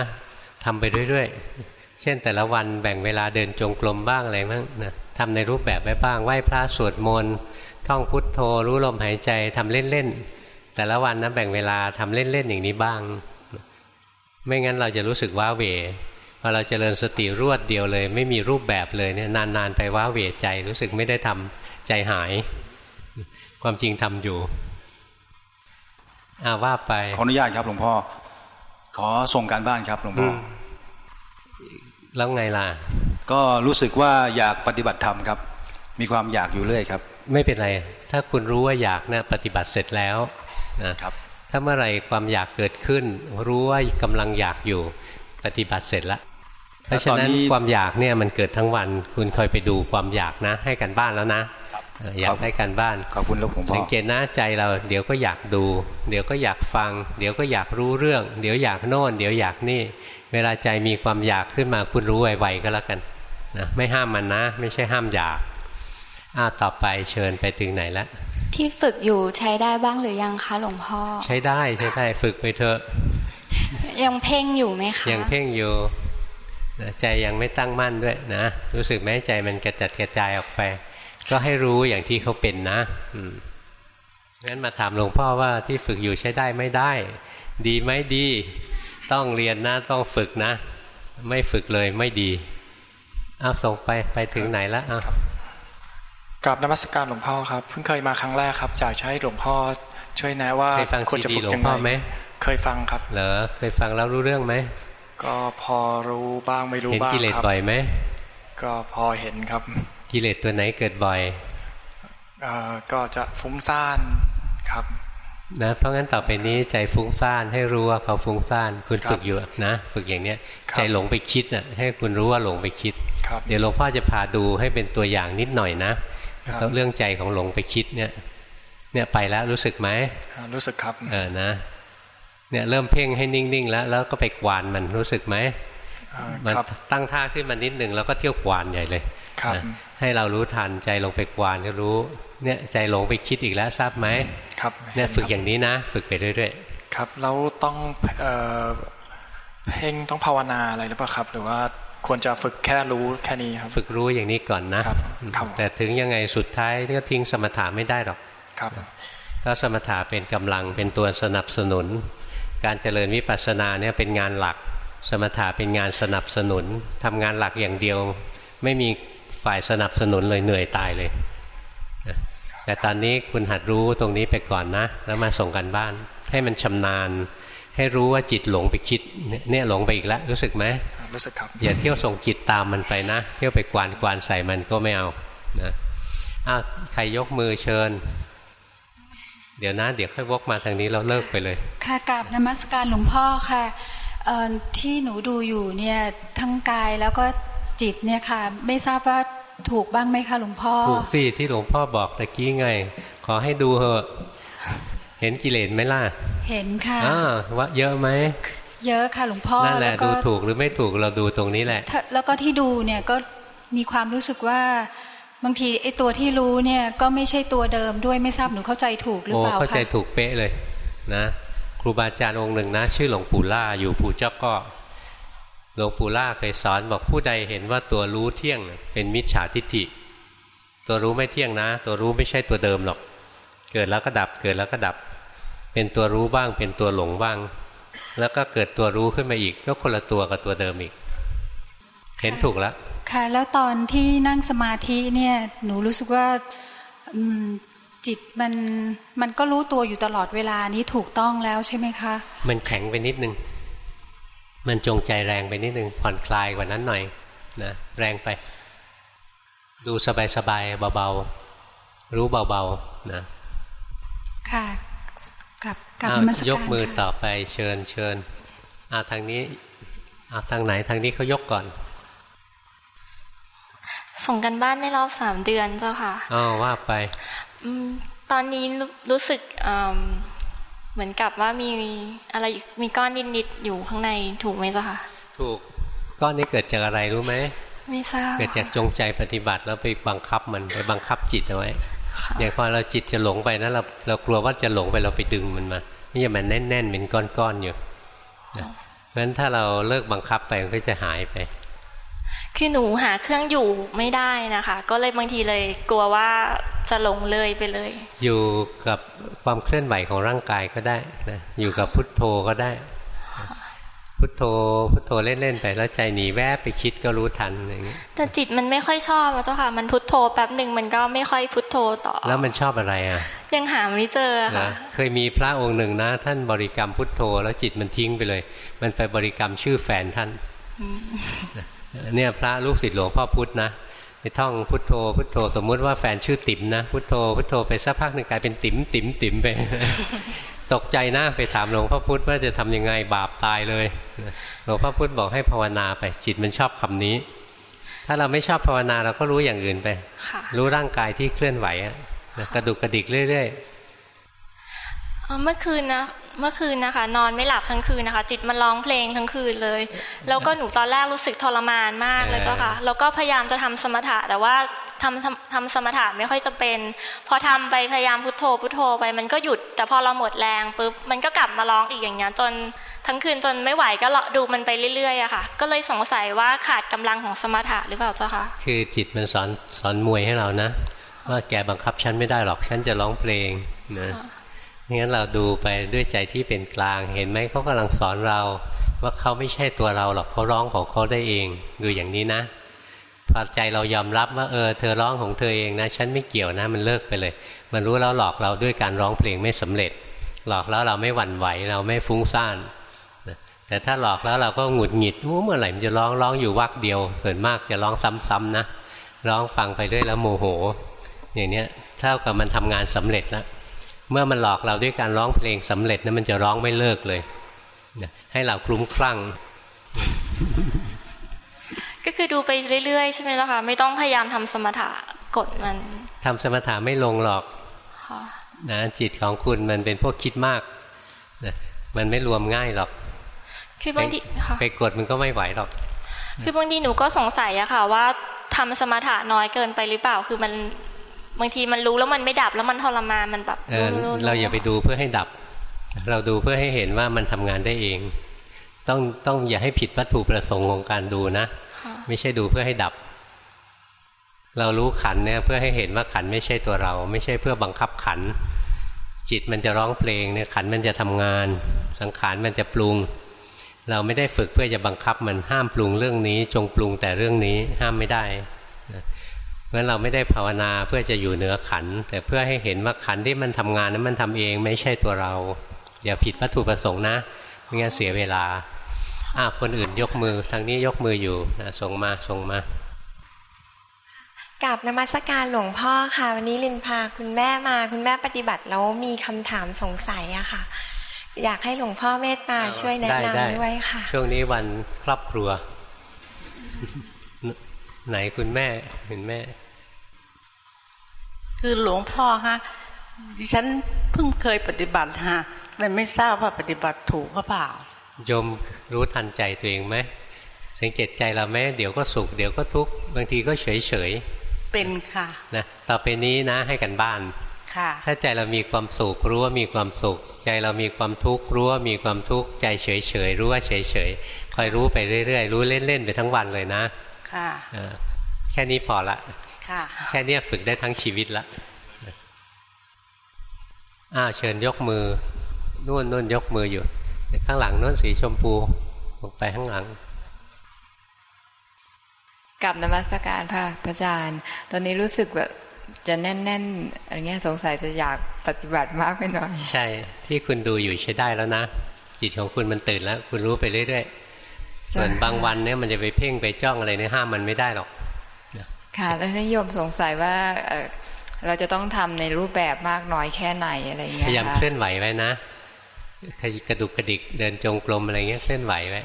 ทำไปเรื่อยๆ เช่นแต่ละวันแบ่งเวลาเดินจงกรมบ้างอะไรบ้างนะทำในรูปแบบไว้บ้างไหว้พระสวดมนต์ท่องพุทโธรู้ลมหายใจทำเล่นๆแต่ละวันนะแบ่งเวลาทำเล่นๆอย่างนี้บ้าง ไม่งั้นเราจะรู้สึกว้าเหวพอเราจเจริญสติรวดเดียวเลย ไม่มีรูปแบบเลยเนี่ยนานๆไปว้าเวใจ รู้สึกไม่ได้ทำใจหาย ความจริงทำอยู่อาว่าไปขออนุญาตครับหลวงพ่อ ขอส่งการบ้านครับหลวงพ่อ แล้วไงล่ะ ก็รู้สึกว่าอยากปฏิบัติธรรมครับ มีความอยากอยู่เรื่อยครับ ไม่เป็นไร ถ้าคุณรู้ว่าอยากนะปฏิบัติเสร็จแล้วนะครับถ้าเมื่อไรความอยากเกิดขึ้น รู้ว่ากำลังอยากอยู่ปฏิบัติเสร็จแล้วเพราะฉะนั้นความอยากเนี่ยมันเกิดทั้งวัน คุณคอยไปดูความอยากนะ ให้กันบ้านแล้วนะอยากได้กันบ้านขอบคุณลูกผมสังเกตนะใจเราเดี๋ยวก็อยากดู เดี๋ยวก็อยากฟัง เดี๋ยวก็อยากรู้เรื่อง เดี๋ยวอยากโน่น เดี๋ยวอยากนี่ เวลาใจมีความอยากขึ้นมาคุณรู้ไวๆก็แล้วกันนะไม่ห้ามมันนะ ไม่ใช่ห้ามอยากอ้าต่อไปเชิญไปถึงไหนแล้วที่ฝึกอยู่ใช้ได้บ้างหรือยังคะหลวงพ่อ ใช้ได้ใช้ได้ฝึกไปเถอะ ยังเพ่งอยู่ไหมคะยังเพ่งอยู่ใจยังไม่ตั้งมั่นด้วยนะ รู้สึกไหมใจมันกระจัดกระจายออกไป ก็ให้รู้อย่างที่เขาเป็นนะอืมงั้นมาถามหลวงพ่อว่าที่ฝึกอยู่ใช้ได้ไม่ได้ ดีไหมดี ต้องเรียนนะต้องฝึกนะ ไม่ฝึกเลยไม่ดีเอาส่งไปไปถึงไหนแล้วอะกลับนมัสการหลวงพ่อครับ เพิ่งเคยมาครั้งแรกครับจากใช้หลวงพ่อช่วยแนะว่าควรจะฝึกยังไงไหมเคยฟังครับ เหรอเคยฟังแล้วรู้เรื่องไหมก็พอรู้บ้างไม่รู้บ้างครับเห็นกิเลสบ่อยไหมก็พอเห็นครับกิเลสตัวไหนเกิดบ่อยอก็จะฟุ้งซ่านครับ นะเพราะงั้นต่อไปนี้ใจฟุ้งซ่านให้รู้ว่าเขาฟุ้งซ่านคุณฝึกอยู่นะฝึกอย่างเนี้ยใจหลงไปคิดอะให้คุณรู้ว่าหลงไปคิด เดี๋ยวหลวงพ่อจะพาดูให้เป็นตัวอย่างนิดหน่อยนะเรื่องใจของหลงไปคิดเนี่ย เนี่ยไปแล้วรู้สึกไหมรู้สึกครับเออนะ เนี่ยเริ่มเพ่งให้นิ่งๆแล้ว แล้วก็ไปกวานมันรู้สึกไหม มันตั้งท่าขึ้นมานิดหนึ่งแล้วก็เที่ยวกวานใหญ่เลยให้เรารู้ทันใจลงไปกวานก็รู้เนี่ยใจหลงไปคิดอีกแล้วทราบไหมครับเนี่ยฝึกอย่างนี้นะ ฝึกไปเรื่อยๆครับแล้วต้องเพ่งต้องภาวนาอะไรหรือเปล่าครับ หรือว่าควรจะฝึกแค่รู้แค่นี้ครับ ฝึกรู้อย่างนี้ก่อนนะแต่ถึงยังไงสุดท้ายก็ทิ้งสมถะไม่ได้หรอกครับก็สมถะเป็นกำลังเป็นตัวสนับสนุน การเจริญวิปัสสนาเนี่ยเป็นงานหลัก สมถะเป็นงานสนับสนุนทำงานหลักอย่างเดียว ไม่มีฝ่ายสนับสนุนเลยเหนื่อยตายเลย แต่ตอนนี้คุณหัดรู้ตรงนี้ไปก่อนนะ แล้วมาส่งกันบ้าน ให้มันชำนาญ ให้รู้ว่าจิตหลงไปคิดเนี่ยหลงไปอีกแล้วรู้สึกไหมรู้สึกครับอย่าเที่ยวส่งจิตตามมันไปนะ เที่ยวไปกวานกวานใส่มันก็ไม่เอานะอ้าวใครยกมือเชิญ เดี๋ยวนะ เดี๋ยวค่อยวกมาทางนี้เราเลิกไปเลย ค่ะกราบนมัสการหลวงพ่อค่ะ ที่หนูดูอยู่เนี่ยทั้งกายแล้วก็จิตเนี่ยค่ะ ไม่ทราบว่าถูกบ้างไหมคะหลวงพ่อ ถูกสิที่หลวงพ่อบอกตะกี้ไง ขอให้ดูเหอะ เห็นกิเลสไหมล่ะ เห็นค่ะอ่าว่าเยอะไหมเยอะค่ะหลวงพ่อนั่นแหละดูถูกหรือไม่ถูกเราดูตรงนี้แหละ แล้วก็ที่ดูเนี่ยก็มีความรู้สึกว่าบางทีไอ้ตัวที่รู้เนี่ยก็ไม่ใช่ตัวเดิมด้วยไม่ทราบหนูเข้าใจถูกหรือเปล่าคะเข้าใจถูกเป๊ะเลยนะ ครูบาอาจารย์องค์หนึ่งนะ ชื่อหลวงปู่ล่าอยู่ปู่เจ้าก็หลวงปู่ล่าเคยสอนบอกผู้ใดเห็นว่าตัวรู้เที่ยงเป็นมิจฉาทิฏฐิ ตัวรู้ไม่เที่ยงนะ ตัวรู้ไม่ใช่ตัวเดิมหรอก เกิดแล้วก็ดับเกิดแล้วก็ดับ เป็นตัวรู้บ้าง เป็นตัวหลงบ้าง แล้วก็เกิดตัวรู้ขึ้นมาอีก ก็คนละตัวกับตัวเดิมอีก เห็นถูกแล้วค่ะแล้วตอนที่นั่งสมาธิเนี่ยหนูรู้สึกว่า จิตมันมันก็รู้ตัวอยู่ตลอดเวลานี้ถูกต้องแล้วใช่ไหมคะ มันแข็งไปนิดนึง มันจงใจแรงไปนิดนึง ผ่อนคลายกว่านั้นหน่อยนะแรงไป ดูสบายๆเบาๆ รู้เบาๆนะค่ะกับกับมยกมือต่อไปเชิญเชิญอาทางนี้อาทางไหนทางนี้เขายกก่อน ส่งกันบ้านในรอบสามเดือนเจ้าค่ะอ๋อว่าไปอ ตอนนี้รู้สึกเหมือนกับว่ามีอะไรมีก้อนนิดๆอยู่ข้างในถูกไหมเจ้าค่ะถูกก้อนนี้เกิดจากอะไรรู้ไหมไม่ทราบเกิดจากจงใจปฏิบัติแล้วไปบังคับมันไปบังคับจิตเอาไว้อย่างพอเราจิตจะหลงไปนะเราเรากลัวว่าจะหลงไปเราไปดึงมันมาไม่ใช่มันแน่นๆเป็นก้อนๆอยู่เพราะฉะนั้นถ้าเราเลิกบังคับไปมันก็จะหายไป คือหนูหาเครื่องอยู่ไม่ได้นะคะ ก็เลยบางทีเลยกลัวว่าจะหลงเลยไปเลย อยู่กับความเคลื่อนไหวของร่างกายก็ได้นะอยู่กับพุทโธก็ได้ พุทโธพุทโธเล่นๆไปแล้วใจหนีแวบไปคิดก็รู้ทันอย่างนี้แต่จิตมันไม่ค่อยชอบเจ้าค่ะ มันพุทโธแป๊บหนึ่งมันก็ไม่ค่อยพุทโธต่อ แล้วมันชอบอะไรอะ ยังหาไม่เจอค่ะเคยมีพระองค์หนึ่งนะ ท่านบริกรรมพุทโธ แล้วจิตมันทิ้งไปเลย มันไปบริกรรมชื่อแฟนท่าน เนี่ยพระลูกศิษย์หลวงพ่อพุธนะไปท่องพุทโธ พุทโธ สมมุติว่าแฟนชื่อติ๋มนะ พุทโธ พุทโธไปสักพักหนึ่งกลายเป็นติ๋มติ๋มติ๋มไป ตกใจนะไปถามหลวงพ่อพุธว่าจะทำยังไงบาปตายเลยหลวงพ่อพุธบอกให้ภาวนาไป จิตมันชอบคำนี้ ถ้าเราไม่ชอบภาวนาเราก็รู้อย่างอื่นไป รู้ร่างกายที่เคลื่อนไหวกระดุกกระดิกเรื่อยๆเมื่อคืนนะ เมื่อคืนนะคะ นอนไม่หลับทั้งคืนนะคะ จิตมันร้องเพลงทั้งคืนเลย แล้วก็หนูตอนแรกรู้สึกทรมานมากเลยเจ้าค่ะ แล้วก็พยายามจะทำสมถะแต่ว่าทำทำสมถะไม่ค่อยจะเป็น พอทำไปพยายามพุทโธพุทโธไปมันก็หยุด แต่พอเราหมดแรงปุ๊บมันก็กลับมาร้องอีกอย่างเงี้ยจนทั้งคืนจนไม่ไหวก็ดูมันไปเรื่อยๆอะค่ะ ก็เลยสงสัยว่าขาดกำลังของสมถะหรือเปล่าเจ้าคะคือจิตมันสอนสอนมวยให้เรานะ ว่าแกบังคับฉันไม่ได้หรอกฉันจะร้องเพลงนะ งั้นเราดูไปด้วยใจที่เป็นกลาง เห็นไหมเขากำลังสอนเรา ว่าเขาไม่ใช่ตัวเราหรอกเขาร้องของเขาได้เอง ดูอย่างนี้นะพอใจเรายอมรับว่าเออเธอร้องของเธอเองนะฉันไม่เกี่ยวนะมันเลิกไปเลย มันรู้แล้วหลอกเราด้วยการร้องเพลงไม่สำเร็จ หลอกแล้วเราไม่หวั่นไหวเราไม่ฟุ้งซ่านแต่ถ้าหลอกแล้วเราก็หงุดหงิดเมื่อไหร่มันจะร้องร้องอยู่วักเดียว ส่วนมากจะร้องซ้ำๆนะร้องฟังไปเรื่อยแล้วโมโห อย่างเนี้ยเท่ากับมันทำงานสำเร็จแล้ว เมื่อมันหลอกเราด้วยการร้องเพลงสำเร็จนะมันจะร้องไม่เลิกเลยให้เราคลุ้มคลั่ง ก็คือดูไปเรื่อยๆ ใช่ไหมล่ะคะไม่ต้องพยายามทำสมถะกดมันทำสมถะไม่ลงหรอกนะจิตของคุณมันเป็นพวกคิดมากนะมันไม่รวมง่ายหรอก คือบางทีไปกดมันก็ไม่ไหวหรอก คือบางทีหนูก็สงสัยอะค่ะ ว่าทำสมถะน้อยเกินไปหรือเปล่าคือมัน บางทีมันรู้แล้วมันไม่ดับแล้วมันทรมานมันแบบเราอย่าไปดูเพื่อให้ดับ เราดูเพื่อให้เห็นว่ามันทำงานได้เอง ต้องต้องอย่าให้ผิดวัตถุประสงค์ของการดูนะ ไม่ใช่ดูเพื่อให้ดับ เรารู้ขันเนี่ยเพื่อให้เห็นว่าขันไม่ใช่ตัวเรา ไม่ใช่เพื่อบังคับขัน จิตมันจะร้องเพลงเนี่ยขันมันจะทำงาน สังขารมันจะปรุง เราไม่ได้ฝึกเพื่อจะบังคับมันห้ามปรุงเรื่องนี้ จงปรุงแต่เรื่องนี้ห้ามไม่ได้ ราะเราไม่ได้ภาวนาเพื่อจะอยู่เหนือขัน แต่เพื่อให้เห็นว่าขันที่มันทำงานนั้นมันทำเองไม่ใช่ตัวเรา อย่าผิดวัตถุประสงค์นะไม่งั้นเสียเวลาอ้าคนอื่นยกมือทางนี้ยกมืออยู่นะส่งมาส่งมากับนมัสการหลวงพ่อค่ะ วันนี้ลินพาคุณแม่มาคุณแม่ปฏิบัติแล้วมีคำถามสงสัยอะค่ะ อยากให้หลวงพ่อเมตตาช่วยแนะนำด้วยค่ะ ช่วงนี้วันครอบครัว ไหนคุณแม่คุณแม่ คือหลวงพ่อฮะดิฉันเพิ่งเคยปฏิบัติฮะแต่ไม่ทราบว่าปฏิบัติถูกหรือเปล่าโยมรู้ทันใจตัวเองไหมสังเกตใจเราไหมเดี๋ยวก็สุขเดี๋ยวก็ทุกข์บางทีก็เฉยเฉยเป็นค่ะนะต่อไปนี้นะให้กันบ้านค่ะ ถ้าใจเรามีความสุขรู้ว่ามีความสุข ใจเรามีความทุกข์รู้ว่ามีความทุกข์ใจเฉยเฉยรู้ว่าเฉยเฉยคอยรู้ไปเรื่อยๆ รู้เล่นๆไปทั้งวันเลยนะ ค่ะแค่นี้พอละ แค่นี้ฝึกได้ทั้งชีวิตละอ้าเชิญยกมือนู่นนู่นยกมืออยู่ ข้างหลังนู่นสีชมพูลงไปข้างหลังกับนมัสการพระพระอาจารย์ ตอนนี้รู้สึกแบบจะแน่นๆอะไรเงี้ยสงสัยจะอยากปฏิบัติมากไปหน่อย ใช่ ที่คุณดูอยู่ใช้ได้แล้วนะ จิตของคุณมันตื่นแล้ว คุณรู้ไปเรื่อยๆ ส่วนบางวันเนี่ยมันจะไปเพ่งไปจ้องอะไรเนี่ยห้ามมันไม่ได้หรอก ค่ะ แล้วนิยมสงสัยว่าเราจะต้องทำในรูปแบบมากน้อยแค่ไหนอะไรเงี้ยพยายามเคลื่อนไหวไว้นะกระดุกกระดิกเดินจงกรมอะไรเงี้ยเคลื่อนไหวไว้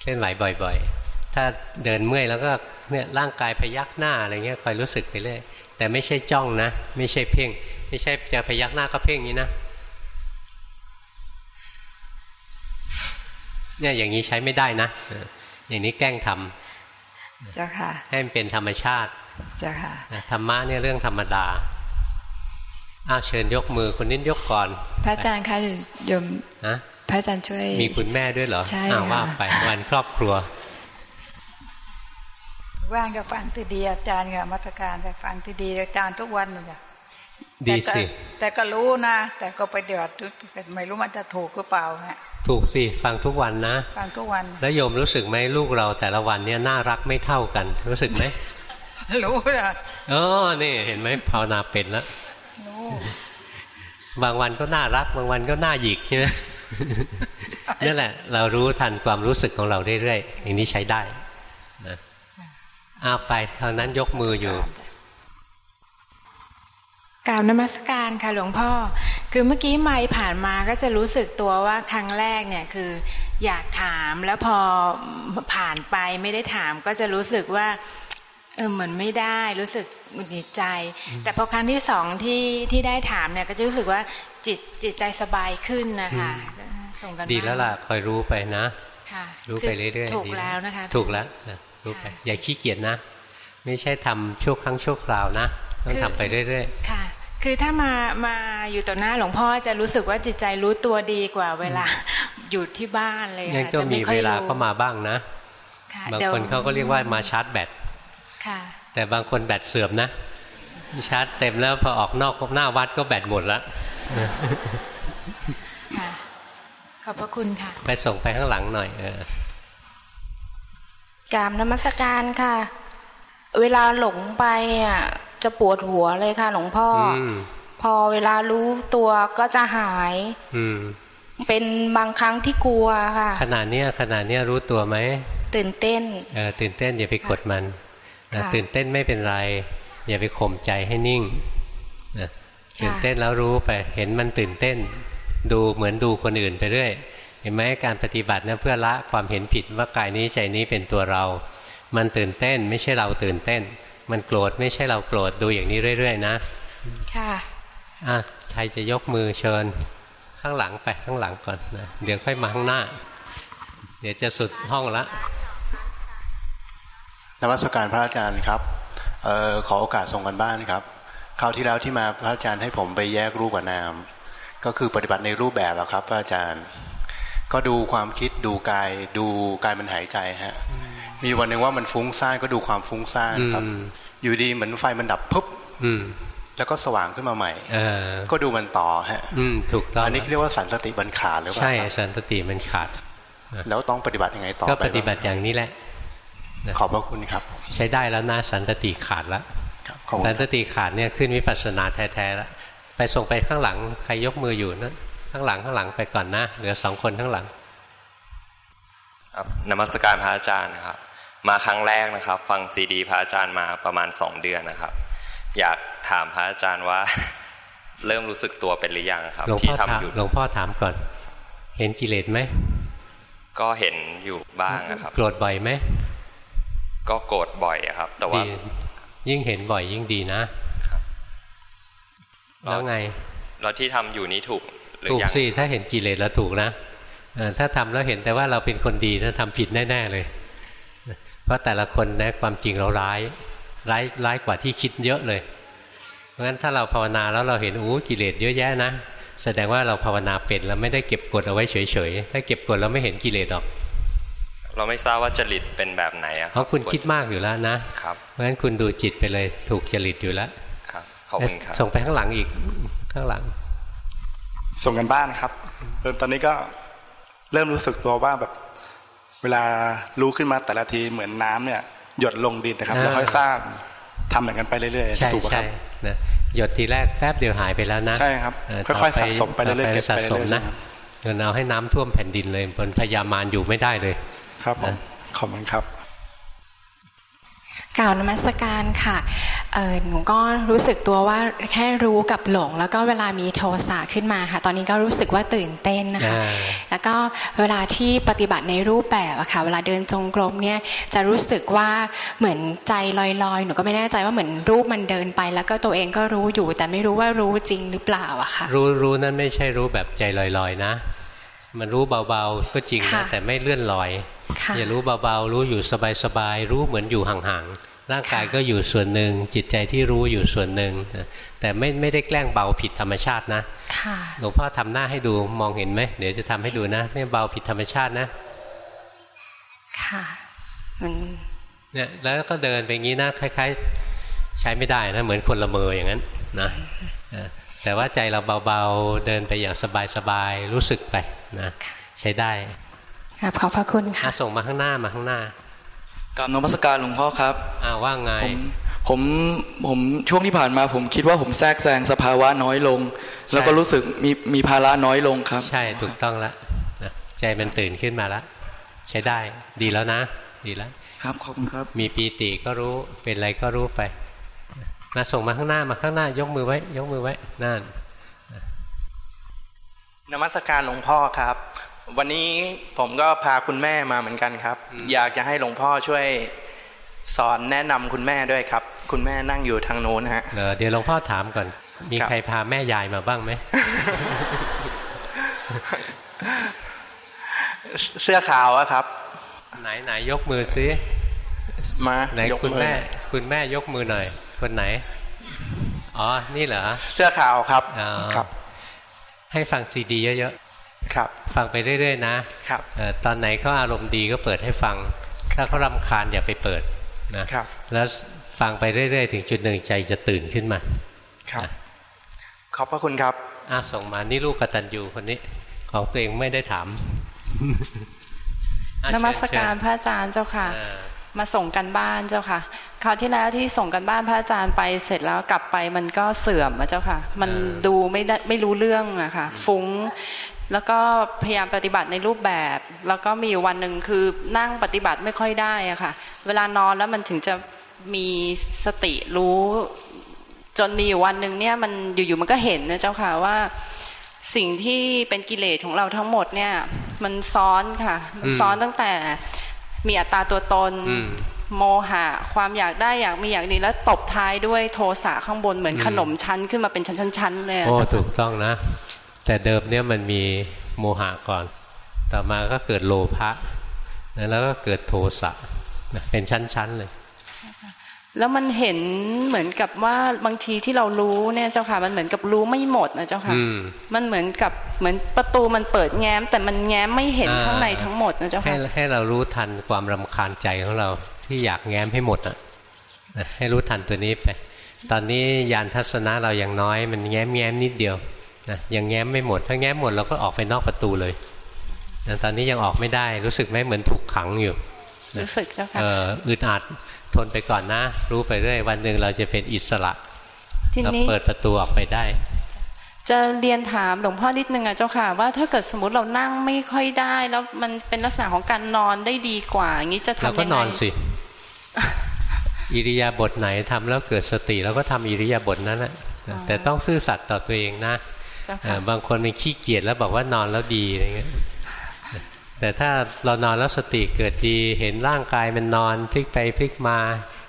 เคลื่อนไหวบ่อย ๆ ถ้าเดินเมื่อยแล้วก็เนี่ยร่างกายพยักหน้าอะไรเงี้ยคอยรู้สึกไปเรื่อยแต่ไม่ใช่จ้องนะ ไม่ใช่เพ่ง ไม่ใช่จะพยักหน้าก็เพ่งนี้นะเนี่ยอย่างนี้ใช้ไม่ได้นะ อย่างนี้แกล้งทำ เจ้าค่ะ ให้มันเป็นธรรมชาติ เจ้าค่ะ ธรรมะเนี่ยเรื่องธรรมดา อ้าวเชิญยกมือคนนี้ยกก่อน พระอาจารย์คะโยมนะพระอาจารย์ช่วย มีคุณแม่ด้วยเหรอ ใช่ว่าไปวันครอบครัว ว่างกับฟังที่ดีอาจารย์กับมัตการแต่ฟังที่ดีอาจารย์ทุกวันเลยดีสิ แต่ก็รู้นะ แต่ก็ไปเดือดไม่รู้มันจะถูกหรือเปล่าฮะ ถูกสิฟังทุกวันนะฟังทุกวัน แล้วโยมรู้สึกไหมลูกเราแต่ละวันเนี่ยน่ารักไม่เท่ากัน รู้สึกไหมรู้อะอ๋อนี่เห็นไหมภาวนาเป็นแล้วบางวันก็น่ารัก บางวันก็น่าหยิกใช่ไหมนั่นแหละ เรารู้ทันความรู้สึกของเราเรื่อยๆอย่างนี้ใช้ได้นะอ้าไปเท่านั้นยกมืออยู่ กล่าวนมัสการค่ะหลวงพ่อ คือเมื่อกี้ไม่ผ่านมาก็จะรู้สึกตัวว่าครั้งแรกเนี่ยคืออยากถามแล้วพอผ่านไปไม่ได้ถามก็จะรู้สึกว่าเออเหมือนไม่ได้รู้สึกหงุดหงิดใจ แต่พอครั้งที่สองที่ที่ได้ถามเนี่ยก็จะรู้สึกว่าจิตจิตใจสบายขึ้นนะคะส่งกันดีแล้วล่ะคอยรู้ไปนะรู้ไปเรื่อยๆถูกแล้วนะคะ ถูกแล้วรู้ไปอย่าขี้เกียจนะ ไม่ใช่ทำชั่วครั้งชั่วคราวนะต้องทำไปเรื่อยๆค่ะ คือถ้ามามาอยู่ต่อหน้าหลวงพ่อจะรู้สึกว่าจิตใจรู้ตัวดีกว่า เวลาอยู่ที่บ้านเลยยังก็มีเวลาเข้ามาบ้างนะบางคนเขาก็เรียกว่ามาชาร์จแบตแต่บางคนแบตเสื่อมนะชาร์จเต็มแล้วพอออกนอกหน้าวัดก็แบตหมดแล้วขอบพระคุณค่ะ ไปส่งไปข้างหลังหน่อย เออกามนมัสการค่ะ เวลาหลงไปอะ จะปวดหัวเลยค่ะ หลวงพ่อพอเวลารู้ตัวก็จะหาย อืเป็นบางครั้งที่กลัวค่ะขนาดเนี้ยขนาดเนี้ยรู้ตัวไหมตื่นเต้นเออตื่นเต้นอย่าไปกดมันตื่นเต้นไม่เป็นไร อย่าไปข่มใจให้นิ่งนะตื่นเต้นแล้วรู้ไปเห็นมันตื่นเต้น ดูเหมือนดูคนอื่นไปเรื่อยเห็นไหมการปฏิบัตินะเพื่อละความเห็นผิดว่ากายนี้ใจนี้เป็นตัวเรา มันตื่นเต้นไม่ใช่เราตื่นเต้น มันโกรธไม่ใช่เราโกรธดูอย่างนี้เรื่อย ๆ นะ ค่ะอะใครจะยกมือเชิญคข้างหลังไปข้างหลังก่อนนะเดี๋ยวค่อยมาข้างหน้า เดี๋ยวจะสุดห้องละนวัตการพระอาจารย์ครับออขอโอกาสส่งกันบ้านครับคราวที่แล้วที่มาพระอาจารย์ให้ผมไปแยกรูปกับนาม ก็คือปฏิบัติในรูปแบบอะครับ พระอาจารย์ ก็ดูความคิดดูกายดูกายมันหายใจฮะ มีวันหนึ่งว่ามันฟุ้งซ่านก็ดูความฟุ้งซ่านครับ อยู่ดีเหมือนไฟมันดับปุ๊บแล้วก็สว่างขึ้นมาใหม่ก็ดูมันต่อฮะถูกต้องอันนี้เรียกว่าสันสติบันขาดหรือเปล่าใช่สันสติมันขาด แล้วต้องปฏิบัติยังไงต่อก็ปฏิบัติอย่างนี้แหละขอบพระคุณครับ ใช้ได้แล้วนะสันสติขาดแล้วสันสติขาดเนี่ยขึ้นวิปัสสนาแท้ๆแล้วไปส่งไปข้างหลังใครยกมืออยู่นั้นข้างหลังข้างหลังไปก่อนนะเหลือสองคนข้างหลังครับนมัสการพระอาจารย์นะครับ มาครั้งแรกนะครับ ฟังซีดีพระอาจารย์มาประมาณสองเดือนนะครับ อยากถามพระอาจารย์ว่า เริ่มรู้สึกตัวเป็นหรือยังครับ ที่ทำอยู่หลวงพ่อถามก่อน เห็นกิเลสไหมก็เห็นอยู่บ้างนะครับโกรธบ่อยไหมก็โกรธบ่อยครับ แต่ว่ายิ่งเห็นบ่อยยิ่งดีนะแล้วไงเราที่ทำอยู่นี้ถูกหรือยังถูกสิถ้าเห็นกิเลสแล้วถูกนะถ้าทำแล้วเห็นแต่ว่าเราเป็นคนดีนะทำผิดแน่ๆเลย เพราะแต่ละคนนะความจริงเราร้ายร้ายร้ายกว่าที่คิดเยอะเลย เพราะฉะนั้นถ้าเราภาวนาแล้วเราเห็นอู้กิเลสเยอะแยะนะ แสดงว่าเราภาวนาเป็นแล้วไม่ได้เก็บกดเอาไว้เฉยๆถ้าเก็บกดเราไม่เห็นกิเลสหรอก เราไม่ทราบว่าจริตเป็นแบบไหนอะเพราะคุณคิดมากอยู่แล้วนะครับเพราะฉะนั้นคุณดูจิตไปเลยถูกจริตอยู่แล้วครับขอบคุณครับส่งไปข้างหลังอีกข้างหลัง ส่งกันบ้านครับตอนนี้ก็เริ่มรู้สึกตัวว่าแบบ เวลารู้ขึ้นมาแต่ละทีเหมือนน้ำเนี่ย หยดลงดินนะครับ แล้วค่อยสร้างทำเหมือนกันไปเรื่อยๆถูกไหมครับนะหยดทีแรกแป๊บเดียวหายไปแล้วนะใช่ครับค่อยๆสะสมไปเรื่อยๆเก็บไปเรื่อยๆนะเงินเอาให้น้ำท่วมแผ่นดินเลยบนพยามารอยู่ไม่ได้เลย ครับผมขอบคุณครับ กล่าวนมัสการค่ะหนูก็รู้สึกตัวว่าแค่รู้กับหลง แล้วก็เวลามีโทสะขึ้นมาค่ะ ตอนนี้ก็รู้สึกว่าตื่นเต้นนะคะ แล้วก็เวลาที่ปฏิบัติในรูปแบบอะค่ะ เวลาเดินจงกรมเนี่ยจะรู้สึกว่าเหมือนใจลอยๆ หนูก็ไม่แน่ใจว่าเหมือนรูปมันเดินไป แล้วก็ตัวเองก็รู้อยู่ แต่ไม่รู้ว่ารู้จริงหรือเปล่าอะค่ะ รู้รู้นั่นไม่ใช่รู้แบบใจลอยๆนะ มันรู้เบาๆก็จริงนะแต่ไม่เลื่อนลอย อย่ารู้เบาๆ รู้อยู่สบายๆ รู้เหมือนอยู่ห่างๆ ร่างกายก็อยู่ส่วนหนึ่ง จิตใจที่รู้อยู่ส่วนหนึ่ง แต่ไม่ไม่ได้แกล้งเบาผิดธรรมชาตินะหลวงพ่อทำหน้าให้ดูมองเห็นไหม เดี๋ยวจะทำให้ดูนะนี่เบาผิดธรรมชาตินะ ค่ะมันเนี่ยแล้วก็เดินไปงี้นะคล้ายๆ ใช้ไม่ได้นะ เหมือนคนละเมออย่างนั้นนะแต่ว่าใจเราเบาๆ เดินไปอย่างสบายๆ รู้สึกไปนะใช้ได้ ครับขอบพระคุณค่ะส่งมาข้างหน้ามาข้างหน้ากับนมัสการหลวงพ่อครับอ่าว่าไงผมผมช่วงที่ผ่านมาผมคิดว่าผมแทรกแซงสภาวะน้อยลง แล้วก็รู้สึกมีมีภาระน้อยลงครับ ใช่ถูกต้องแล้วใจมันตื่นขึ้นมาแล้วใช้ได้ดีแล้วนะ ดีแล้ว ครับขอบคุณครับ มีปีติก็รู้เป็นอะไรก็รู้ไปมาส่งมาข้างหน้ามาข้างหน้ายกมือไว้ ยกมือไว้นั่นนมัสการหลวงพ่อครับ วันนี้ผมก็พาคุณแม่มาเหมือนกันครับ อยากจะให้หลวงพ่อช่วยสอนแนะนำคุณแม่ด้วยครับ คุณแม่นั่งอยู่ทางโน้นฮะเดี๋ยวหลวงพ่อถามก่อน มีใครพาแม่ยายมาบ้างไหมเสื้อขาวอะครับ ไหนไหนยกมือซิมาไหนคุณแม่ คุณแม่ยกมือหน่อยคนไหนอ๋อนี่เหรอเสื้อขาวครับครับ ให้ฟังซีดีเยอะ ครับฟังไปเรื่อยๆนะครับตอนไหนเขาอารมณ์ดีก็เปิดให้ฟัง ถ้าเขารำคาญอย่าไปเปิดนะครับแล้วฟังไปเรื่อยๆ ถึงจุดหนึ่งใจจะตื่นขึ้นมาครับขอบพระคุณครับอาส่งมานี่ลูกกตัญญูคนนี้ ของตัวเองไม่ได้ถามนมัสการพระอาจารย์เจ้าค่ะ มาส่งกันบ้านเจ้าค่ะคราวที่แล้วที่ส่งกันบ้านพระอาจารย์ไปเสร็จแล้วกลับไปมันก็เสื่อมมาเจ้าค่ะ มันดูไม่ได้ไม่รู้เรื่องอะค่ะ ฟุ้ง แล้วก็พยายามปฏิบัติในรูปแบบ แล้วก็มีวันหนึ่งคือนั่งปฏิบัติไม่ค่อยได้อะค่ะ เวลานอนแล้วมันถึงจะมีสติรู้ จนมีอยู่วันหนึ่งเนี่ยมันอยู่ๆมันก็เห็นนะเจ้าค่ะว่า สิ่งที่เป็นกิเลสของเราทั้งหมดเนี่ย มันซ้อนค่ะมันซ้อนตั้งแต่มีอัตตาตัวตนโมหะความอยากได้อยากมีอยากนี้แล้วตบท้ายด้วยโทสะข้างบนเหมือนขนมชั้นขึ้นมาเป็นชั้นๆเลยโอ้ถูกต้องนะ แต่เดิมเนี่ยมันมีโมหะก่อน ต่อมาก็เกิดโลภะแล้วก็เกิดโทสะเป็นชั้นๆเลยแล้วมันเห็นเหมือนกับว่าบางทีที่เรารู้เนี่ยเจ้าค่ะมันเหมือนกับรู้ไม่หมดนะเจ้าค่ะมันเหมือนกับเหมือนประตูมันเปิดแง้ม แต่มันแง้มไม่เห็นข้างในทั้งหมดนะเจ้าค่ะให้ให้เรารู้ทันความรำคาญใจของเราที่อยากแง้มให้หมดอะให้รู้ทันตัวนี้ไปตอนนี้ยานทัศนะเรายังน้อย มันแง้มแง้มนิดเดียว นะยังแง้มไม่หมด ถ้าแง้มหมดเราก็ออกไปนอกประตูเลยนะตอนนี้ยังออกไม่ได้รู้สึกไหมเหมือนถูกขังอยู่รู้สึกเจ้าค่ะเอออึดอัดทนไปก่อนนะ รู้ไปเรื่อยวันหนึ่งเราจะเป็นอิสระเราเปิดประตูออกไปได้ จะเรียนถามหลวงพ่อนิดนึงอะเจ้าค่ะ ว่าถ้าเกิดสมมติเรานั่งไม่ค่อยได้ แล้วมันเป็นลักษณะของการนอนได้ดีกว่าอย่างนี้จะทำยังไงเราก็นอนสิอิริยาบถไหนทำแล้วเกิดสติแล้วก็ทำอิริยาบถนั้นแหละแต่ต้องซื่อสัตย์ต่อตัวเองนะ บางคนมันขี้เกียจแล้วบอกว่านอนแล้วดีอะไรเงี้ยแต่ถ้าเรานอนแล้วสติเกิดดีเห็นร่างกายมันนอนพลิกไปพลิกมา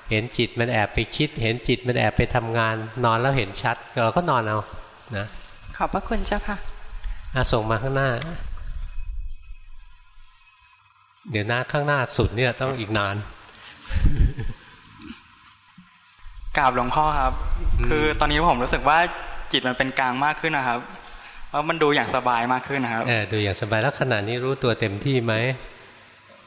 เห็นจิตมันแอบไปคิด เห็นจิตมันแอบไปทำงาน นอนแล้วเห็นชัด เราก็นอนเอานะขอบพระคุณเจ้าค่ะอาส่งมาข้างหน้า เดี๋ยวหน้าข้างหน้าสุดเนี่ยต้องอีกนานกราบหลวงพ่อครับ คือตอนนี้ผมรู้สึกว่า จิตมันเป็นกลางมากขึ้นนะครับว่ามันดูอย่างสบายมากขึ้นนะครับเออดูอย่างสบายแล้วขณะนี้รู้ตัวเต็มที่ไหม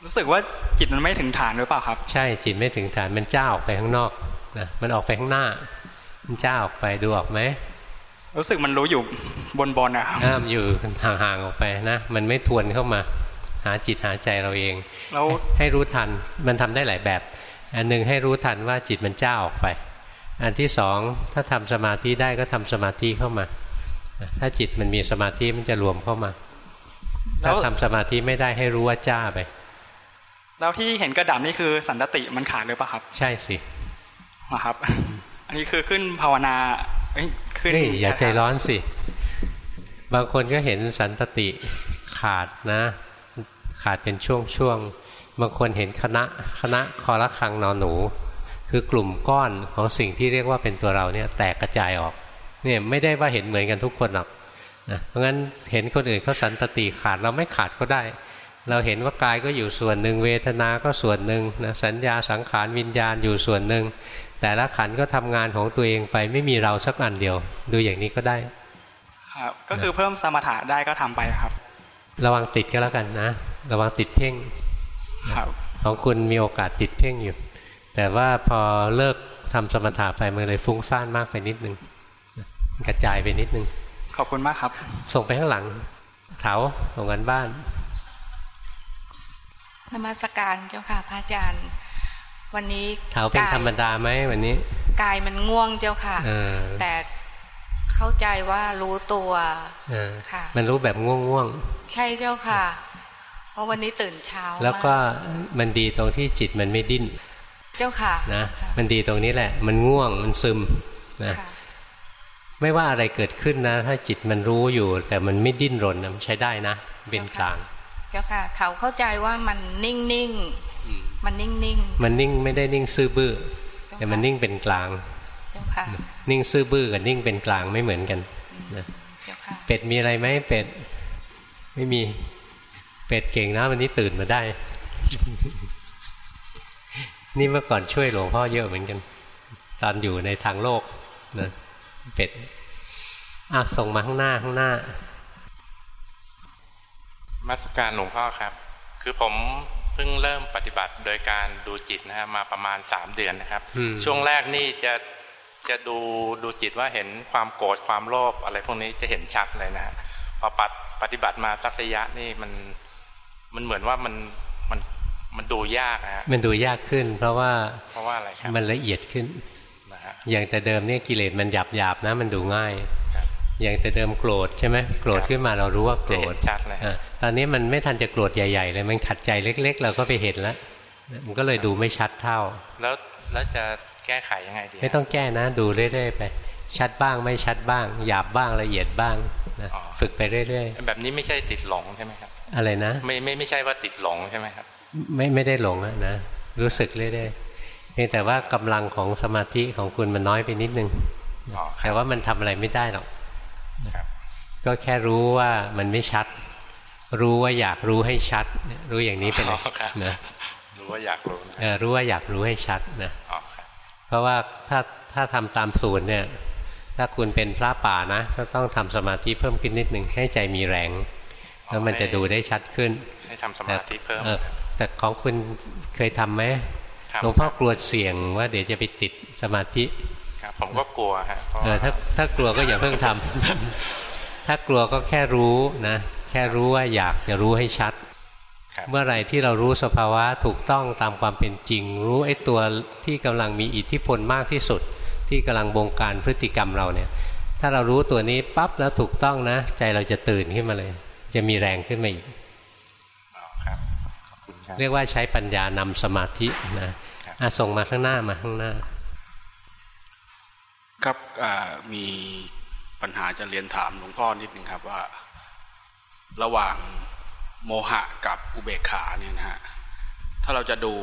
รู้สึกว่าจิตมันไม่ถึงฐานหรือเปล่าครับ ใช่จิตไม่ถึงฐานมันเจ้าออกไปข้างนอกนะมันออกไปข้างหน้า มันเจ้าออกไปดูออกไหมรู้สึกมันรู้อยู่บนบนนะครับห้ามอยู่ห่างๆออกไปนะมันไม่ทวนเข้ามา หาจิตหาใจเราเองแล้วให้รู้ทันมันทำได้หลายแบบ อันหนึ่งให้รู้ทันว่าจิตมันเจ้าออกไป อันที่สองถ้าทำสมาธิได้ก็ทำสมาธิเข้ามา ถ้าจิตมันมีสมาธิมันจะรวมเข้ามา ถ้าทำสมาธิไม่ได้ให้รู้ว่าจ้าไป แล้วที่เห็นกระดับนี่คือสันติมันขาดหรือเปล่าครับ ใช่สิครับ อันนี้คือขึ้นภาวนาขึ้นนี่อย่าใจร้อนสิ บางคนก็เห็นสันติขาดนะ ขาดเป็นช่วงๆบางคนเห็นคณะคณะคอระคังนอนหนู คือกลุ่มก้อนของสิ่งที่เรียกว่าเป็นตัวเราเนี่ยแตกกระจายออกเนี่ยไม่ได้ว่าเห็นเหมือนกันทุกคนหรอกนะเพราะงั้นเห็นคนอื่นเขาสันตติขาดเราไม่ขาดก็ได้ เราเห็นว่ากายก็อยู่ส่วนหนึ่งเวทนาก็ส่วนหนึ่งนะสัญญาสังขารวิญญาณอยู่ส่วนหนึ่งแต่ละขันก็ทำงานของตัวเองไปไม่มีเราสักอันเดียว ดูอย่างนี้ก็ได้ครับก็คือเพิ่มสมถะได้ก็ทำไปครับ ระวังติดก็แล้วกันนะ ระวังติดเพ่งครับของคุณมีโอกาสติดเพ่งอยู่ แต่ว่าพอเลิกทำสมถะไปมันเลยฟุ้งซ่านมากไปนิดนึงกระจายไปนิดนึง ขอบคุณมากครับ ส่งไปข้างหลังเถาส่งกันบ้านนมัสการเจ้าค่ะพระอาจารย์ วันนี้เถาเป็นธรรมดาไหมวันนี้ กายมันง่วงเจ้าค่ะแต่เข้าใจว่ารู้ตัวค่ะ มันรู้แบบง่วงง่วงใช่เจ้าค่ะ เพราะวันนี้ตื่นเช้า แล้วก็มันดีตรงที่จิตมันไม่ดิ้น เจ้าค่ะนะมันดีตรงนี้แหละ มันง่วงมันซึมนะไม่ว่าอะไรเกิดขึ้นนะ ถ้าจิตมันรู้อยู่ แต่มันไม่ดิ้นรนมันใช้ได้นะเป็นกลาง เจ้าค่ะ เขาเข้าใจว่ามันนิ่งนิ่งมันนิ่งนิ่งมันนิ่งไม่ได้นิ่งซื่อบื้อแต่มันนิ่งเป็นกลางเจ้าค่ะนิ่งซื่อบื้อกับนิ่งเป็นกลางไม่เหมือนกันนะเป็ดมีอะไรไหมเป็ดไม่มีเป็ดเก่งนะวันนี้ตื่นมาได้ นี่เมื่อก่อนช่วยหลวงพ่อเยอะเหมือนกัน ตอนอยู่ในทางโลกนะเป็ดอะส่งมาข้างหน้าข้างหน้า มาสการหลวงพ่อครับ คือผมเพิ่งเริ่มปฏิบัติโดยการดูจิตนะครับมาประมาณสามเดือนนะครับ ช่วงแรกนี่จะจะดูดูจิตว่าเห็นความโกรธความโลภอะไรพวกนี้จะเห็นชัดเลยนะพอปปฏิบัติมาสักระยะนี่มันมันเหมือนว่ามันมัน มันดูยากนะมันดูยากขึ้น เพราะว่าเพราะว่าอะไรครับมันละเอียดขึ้นอย่างแต่เดิมเนี่ยกิเลสมันหยาบหยาบนะมันดูง่ายอย่างแต่เดิมโกรธใช่ไหมโกรธขึ้นมาเรารู้ว่าโกรธชัดเลยตอนนี้มันไม่ทันจะโกรธใหญ่ๆเลยมันขัดใจเล็ก ๆ เราก็ไปเห็นแล้ว มันก็เลยดูไม่ชัดเท่า แล้วแล้วจะแก้ไขยังไงดีไม่ต้องแก้นะดูเรื่อยๆไป ชัดบ้างไม่ชัดบ้าง หยาบบ้างละเอียดบ้างนะฝึกไปเรื่อยๆ แบบนี้ไม่ใช่ติดหลงใช่ไหมครับ อะไรนะ ไม่ไม่ไม่ใช่ว่าติดหลงใช่ไหมครับ ไม่ไม่ได้หลงนะรู้สึกเรื่อยๆเพียงแต่ว่ากำลังของสมาธิของคุณมันน้อยไปนิดนึงแต่ว่ามันทำอะไรไม่ได้หรอกก็แค่รู้ว่ามันไม่ชัด รู้ว่าอยากรู้ให้ชัด รู้อย่างนี้ไปเลยนะรู้ว่าอยากรู้เออรู้ว่าอยากรู้ให้ชัดนะเพราะว่าถ้าถ้าทำตามสูตรเนี่ย ถ้าคุณเป็นพระป่านะก็ต้องทำสมาธิเพิ่มขึ้นนิดหนึ่งให้ใจมีแรงแล้วมันจะดูได้ชัดขึ้นให้ทำสมาธิเพิ่ม แต่ของคุณเคยทํำไหมหลวงพ่อกลัวเสี่ยงว่าเดี๋ยวจะไปติดสมาธิครับผมก็กลัวฮะเออถ้าถ้ากลัวก็อย่าเพิ่งทำถ้ากลัวก็แค่รู้นะ แค่รู้ว่าอยากจะรู้ให้ชัด เมื่อไหร่ที่เรารู้สภาวะถูกต้องตามความเป็นจริง รู้ไอ้ตัวที่กำลังมีอิทธิพลมากที่สุด ที่กำลังบงการพฤติกรรมเราเนี่ย ถ้าเรารู้ตัวนี้ปั๊บแล้วถูกต้องนะ ใจเราจะตื่นขึ้นมาเลย จะมีแรงขึ้นมาอีก เรียกว่าใช้ปัญญานำสมาธินะอะส่งมาข้างหน้ามาข้างหน้า ครับมีปัญหาจะเรียนถามหลวงพ่อนิดนึงครับว่า ระหว่างโมหะกับอุเบกขาเนี่ยนะฮะถ้าเราจะดู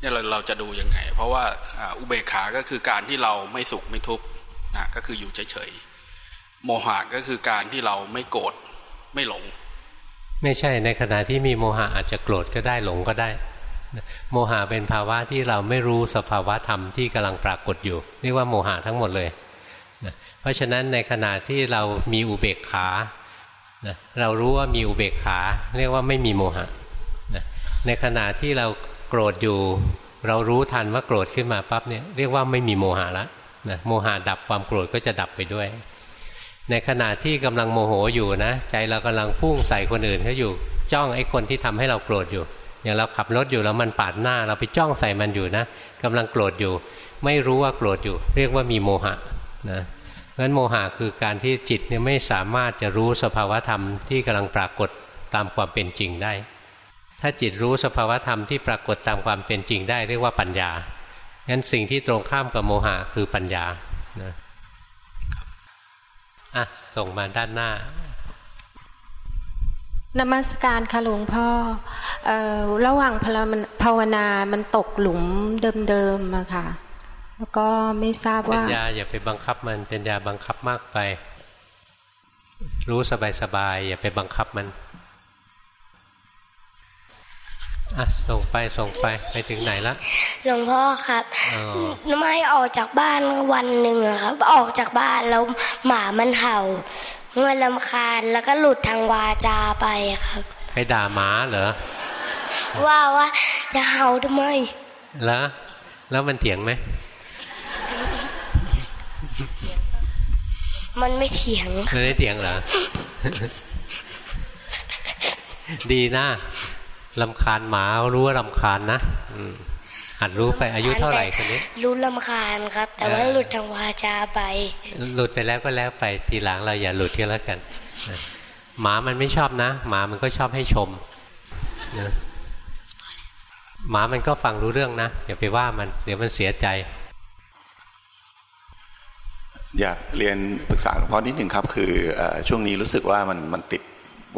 เนี่ยเราเราจะดูยังไง เพราะว่าอุเบกขาก็คือการที่เราไม่สุขไม่ทุกข์นะก็คืออยู่เฉยๆโมหะก็คือการที่เราไม่โกรธไม่หลง ไม่ใช่ในขณะที่มีโมหะอาจจะโกรธก็ได้หลงก็ได้ โมหะเป็นภาวะที่เราไม่รู้สภาวะธรรมที่กำลังปรากฏอยู่เรียกว่าโมหะทั้งหมดเลยเพราะฉะนั้นในขณะที่เรามีอุเบกขาเรารู้ว่ามีอุเบกขา เรียกว่าไม่มีโมหะในขณะที่เราโกรธอยู่ เรารู้ทันว่าโกรธขึ้นมาปั๊บเนี่ยเรียกว่าไม่มีโมหะละโมหะดับความโกรธก็จะดับไปด้วย ในขณะที่กำลังโมโหอยู่นะ ใจเรากำลังพุ่งใส่คนอื่นเขาอยู่ จ้องไอ้คนที่ทำให้เราโกรธอยู่ อย่างเราขับรถอยู่แล้วมันปาดหน้า เราไปจ้องใส่มันอยู่นะกำลังโกรธอยู่ ไม่รู้ว่าโกรธอยู่ เรียกว่ามีโมหะนะเพราะนั้นโมหะคือการที่จิตเนี่ยไม่สามารถจะรู้สภาวธรรมที่กำลังปรากฏตามความเป็นจริงได้ ถ้าจิตรู้สภาวธรรมที่ปรากฏตามความเป็นจริงได้ เรียกว่าปัญญางั้นสิ่งที่ตรงข้ามกับโมหะคือปัญญานะ อะ ส่งมาด้านหน้านมัสการค่ะหลวงพ่อออระหว่างภาวนา มันตกหลุมเดิมๆอะค่ะ แล้วก็ไม่ทราบว่าปัญญาอย่าไปบังคับมันปัญญาบังคับมากไป รู้สบายๆอย่าไปบังคับมัน อะส่งไปส่งไปไปถึงไหนละหลวงพ่อครับไม่ออกจากบ้านวันหนึ่งครับ ออกจากบ้านแล้วหมามันเห่าเมื่อลำคาญแล้วก็หลุดทางวาจาไปครับ ไปด่าหมาเหรอว่าว่าจะเห่าทำไมแล้วแล้วมันเถียงไหมมันไม่เถียงมันไม่เถียงเหรอ ดีนะ ลำคาญหมารู้ว่าลำคาญนะหัดรู้ไปอายุเท่าไหร่คนนี้ รู้ลำคาญครับ แต่ว่าหลุดทางวาจาไป หลุดไปแล้วก็แล้วไปทีหลังเราอย่าหลุดก็แล้วกัน หมามันไม่ชอบนะ หมามันก็ชอบให้ชมหมามันก็ฟังรู้เรื่องนะอย่าไปว่ามันเดี๋ยวมันเสียใจ อยากเรียนปรึกษาหลวงพ่อนิดหนึ่งครับ คือช่วงนี้รู้สึกว่ามันมันติด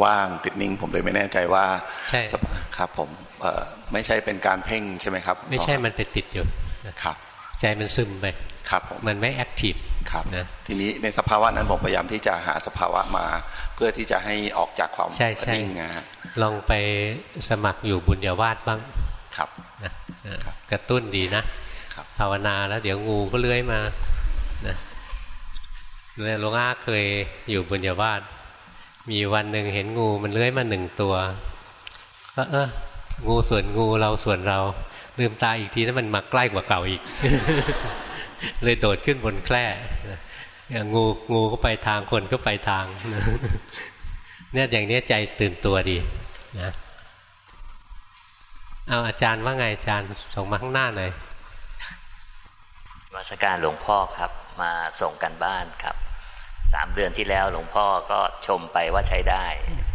ว่างติดนิ่ง ผมเลยไม่แน่ใจว่าใช่ครับผมไม่ใช่เป็นการเพ่งใช่ไหมครับ ไม่ใช่มันไปติดอยู่ครับใจมันซึมไปครับผมมันไม่แอคทีฟครับนะทีนี้ในสภาวะนั้นผมพยายามที่จะหาสภาวะมา เพื่อที่จะให้ออกจากความนิ่งนะลองไปสมัครอยู่บุญญาวาสบ้างครับนะกระตุ้นดีนะภาวนาแล้วเดี๋ยวงูก็เลื้อยมานะหลวงอาเคยอยู่บุญญาวาส มีวันหนึ่งเห็นงูมันเลื้อยมาหนึ่งตัวก็เอองูส่วนงูเราส่วนเราลืมตาอีกทีนั้นมันมาใกล้กว่าเก่าอีก เลยโดดขึ้นบนแคร่งูงูก็ไปทางคนก็ไปทางเนี่ยอย่างนี้ใจตื่นตัวดีนะเอาอาจารย์ว่าไงอาจารย์ส่งมาข้างหน้าหน่อยวัสการหลวงพ่อครับ มาส่งกันบ้านครับ สามเดือนที่แล้วหลวงพ่อก็ชมไปว่าใช้ได้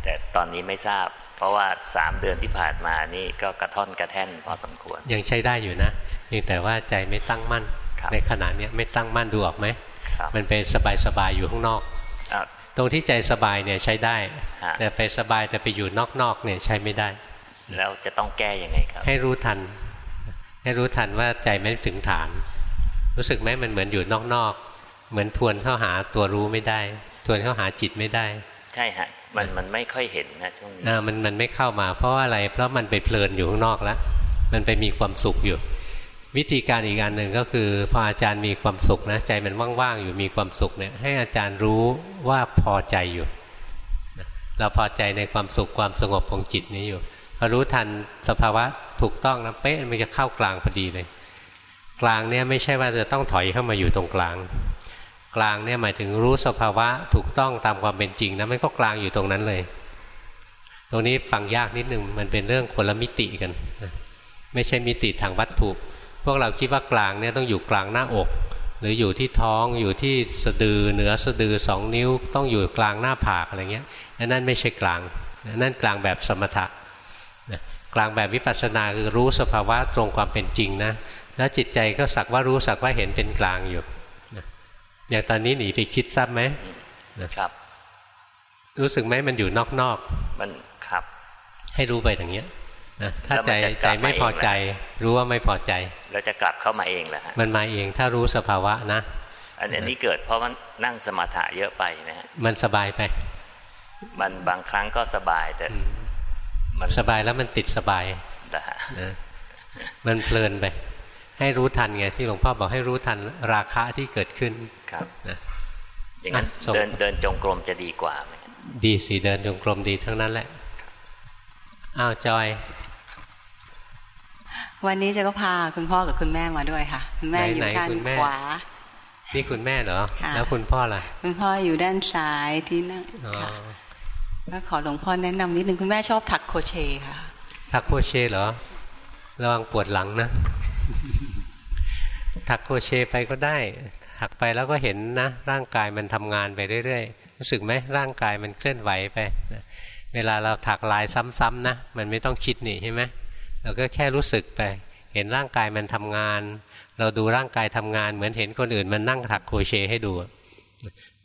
แต่ตอนนี้ไม่ทราบ เพราะว่าสามเดือนที่ผ่านมานี่ก็กระท่อนกระแท่นพอสมควร ยังใช้ได้อยู่นะเพียงแต่ว่าใจไม่ตั้งมั่น ในขณะนี้ไม่ตั้งมั่นดูออกไหมมันเป็นสบายสบายอยู่ข้างนอกตรงที่ใจสบายเนี่ยใช้ได้ แต่ไปสบายแต่ไปอยู่นอกๆเนี่ยใช้ไม่ได้ แล้วจะต้องแก้ยังไงครับ ให้รู้ทัน ให้รู้ทันว่าใจไม่ถึงฐาน รู้สึกไหมมันเหมือนอยู่นอกๆ เหมือนทวนเข้าหาตัวรู้ไม่ได้ ทวนเข้าหาจิตไม่ได้ ใช่ฮะมันมันไม่ค่อยเห็นนะช่วงนี้อ่ามันมันไม่เข้ามา เพราะว่าอะไร เพราะมันไปเพลินอยู่ข้างนอกแล้วมันไปมีความสุขอยู่ วิธีการอีกการหนึ่งก็คือ พออาจารย์มีความสุขนะใจมันว่างๆอยู่มีความสุขเนี่ยให้อาจารย์รู้ว่าพอใจอยู่เราพอใจในความสุขความสงบของจิตนี้อยู่พอรู้ทันสภาวะถูกต้องนะเป๊ะมันจะเข้ากลางพอดีเลย กลางเนี่ยไม่ใช่ว่าจะต้องถอยเข้ามาอยู่ตรงกลาง กลางเนี่ยหมายถึงรู้สภาวะถูกต้องตามความเป็นจริงนะมันก็กลางอยู่ตรงนั้นเลย ตรงนี้ฟังยากนิดนึงมันเป็นเรื่องคนละมิติกัน ไม่ใช่มิติทางวัตถุพวกเราคิดว่ากลางเนี่ยต้องอยู่กลางหน้าอก หรืออยู่ที่ท้องอยู่ที่สะดือเหนือสะดือสองนิ้ว ต้องอยู่กลางหน้าผากอะไรเงี้ยนั่นไม่ใช่กลางนั่นกลางแบบสมถะกลางแบบวิปัสสนาคือรู้สภาวะตรงความเป็นจริงนะแล้วจิตใจก็สักว่ารู้สักว่าเห็นเป็นกลางอยู่ อย่างตอนนี้หนีไปคิดทราบไหมนะครับ รู้สึกไหมมันอยู่นอกๆมันครับ ให้รู้ไปอย่างเงี้ยนะถ้าใจใจไม่พอใจ รู้ว่าไม่พอใจแล้วจะกลับเข้ามาเองแหละมันมาเองถ้ารู้สภาวะนะ อันนี้เกิดเพราะมันนั่งสมาธิเยอะไปนะฮะมันสบายไป มันบางครั้งก็สบายแต่ มันสบายแล้วมันติดสบายนะมันเพลินไป ให้รู้ทันไงที่หลวงพ่อบอกให้รู้ทันราคะที่เกิดขึ้นครับนะอย่างนั้นเดินเดินจงกรมจะดีกว่าไหมดีสิเดินจงกรมดีทั้งนั้นแหละอ้าวจอย วันนี้จะก็พาคุณพ่อกับคุณแม่มาด้วยค่ะ คุณแม่อยู่ด้านขวานี่คุณแม่เหรอ แล้วคุณพ่อล่ะ คุณพ่ออยู่ด้านซ้ายที่นั่งก็ขอหลวงพ่อแนะนำนิดนึงคุณแม่ชอบถักโคเชค่ะ ถักโคเชเหรอ ระวังปวดหลังนะ ถักโคเชไปก็ได้ ถักไปแล้วก็เห็นนะ ร่างกายมันทำงานไปเรื่อยๆ รู้สึกไหมร่างกายมันเคลื่อนไหวไปนะเวลาเราถักลายซ้ำๆนะ มันไม่ต้องคิดนี่ใช่ไหมเราก็แค่รู้สึกไป เห็นร่างกายมันทำงาน เราดูร่างกายทำงาน เหมือนเห็นคนอื่นมันนั่งถักโคเชให้ดู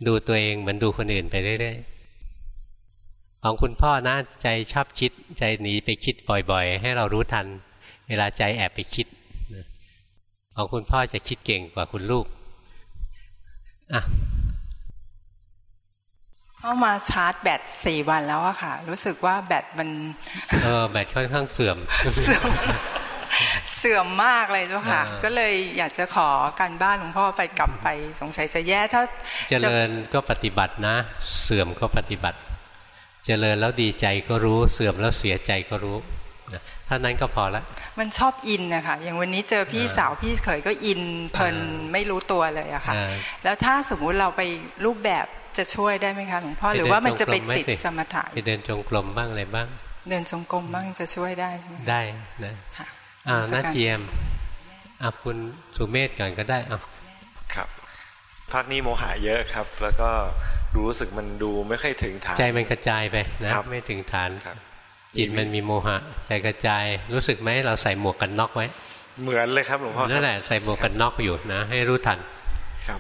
ดูตัวเองเหมือนดูคนอื่นไปเรื่อยๆ ของคุณพ่อนะใจชอบคิด ใจหนีไปคิดบ่อยๆ ให้เรารู้ทัน เวลาใจแอบไปคิด ของคุณพ่อจะคิดเก่งกว่าคุณลูกอะเข้ามาชาร์จแบตสี่วันแล้วอะค่ะ รู้สึกว่าแบตมัน เออแบตค่อนข้างเสื่อมเสื่อมมากเลยเจ้าค่ะ ก็เลยอยากจะขอการบ้านหลวงพ่อไปกลับไปสงสัยจะแย่ถ้าเจริญก็ปฏิบัตินะ เสื่อมก็ปฏิบัติ เจริญแล้วดีใจก็รู้เสื่อมแล้วเสียใจก็รู้ เท่านั้นก็พอละ มันชอบอินนะคะอย่างวันนี้เจอพี่สาวพี่เขยก็อินเพลินไม่รู้ตัวเลยอะค่ะ แล้วถ้าสมมุติเราไปรูปแบบจะช่วยได้ไหมคะหลวงพ่อหรือว่ามันจะไปติดสมถะไปเดินจงกรมบ้างอะไรบ้าง เดินจงกรมบ้างจะช่วยได้ใช่ไหมได้นะอ่าน้าเจียมอ่าคุณสุเมธก่อนก็ได้อะครับภาคนี้โมหะเยอะครับ แล้วก็รู้สึกมันดูไม่ค่อยถึงฐาน ใจมันกระจายไปนะไม่ถึงฐาน จิตมันมีโมหะใจกระจายรู้สึกไหมเราใส่หมวกกันน็อกไว้ เหมือนเลยครับหลวงพ่อนั่นแหละใส่หมวกกันน็อกอยู่นะ ให้รู้ทันครับ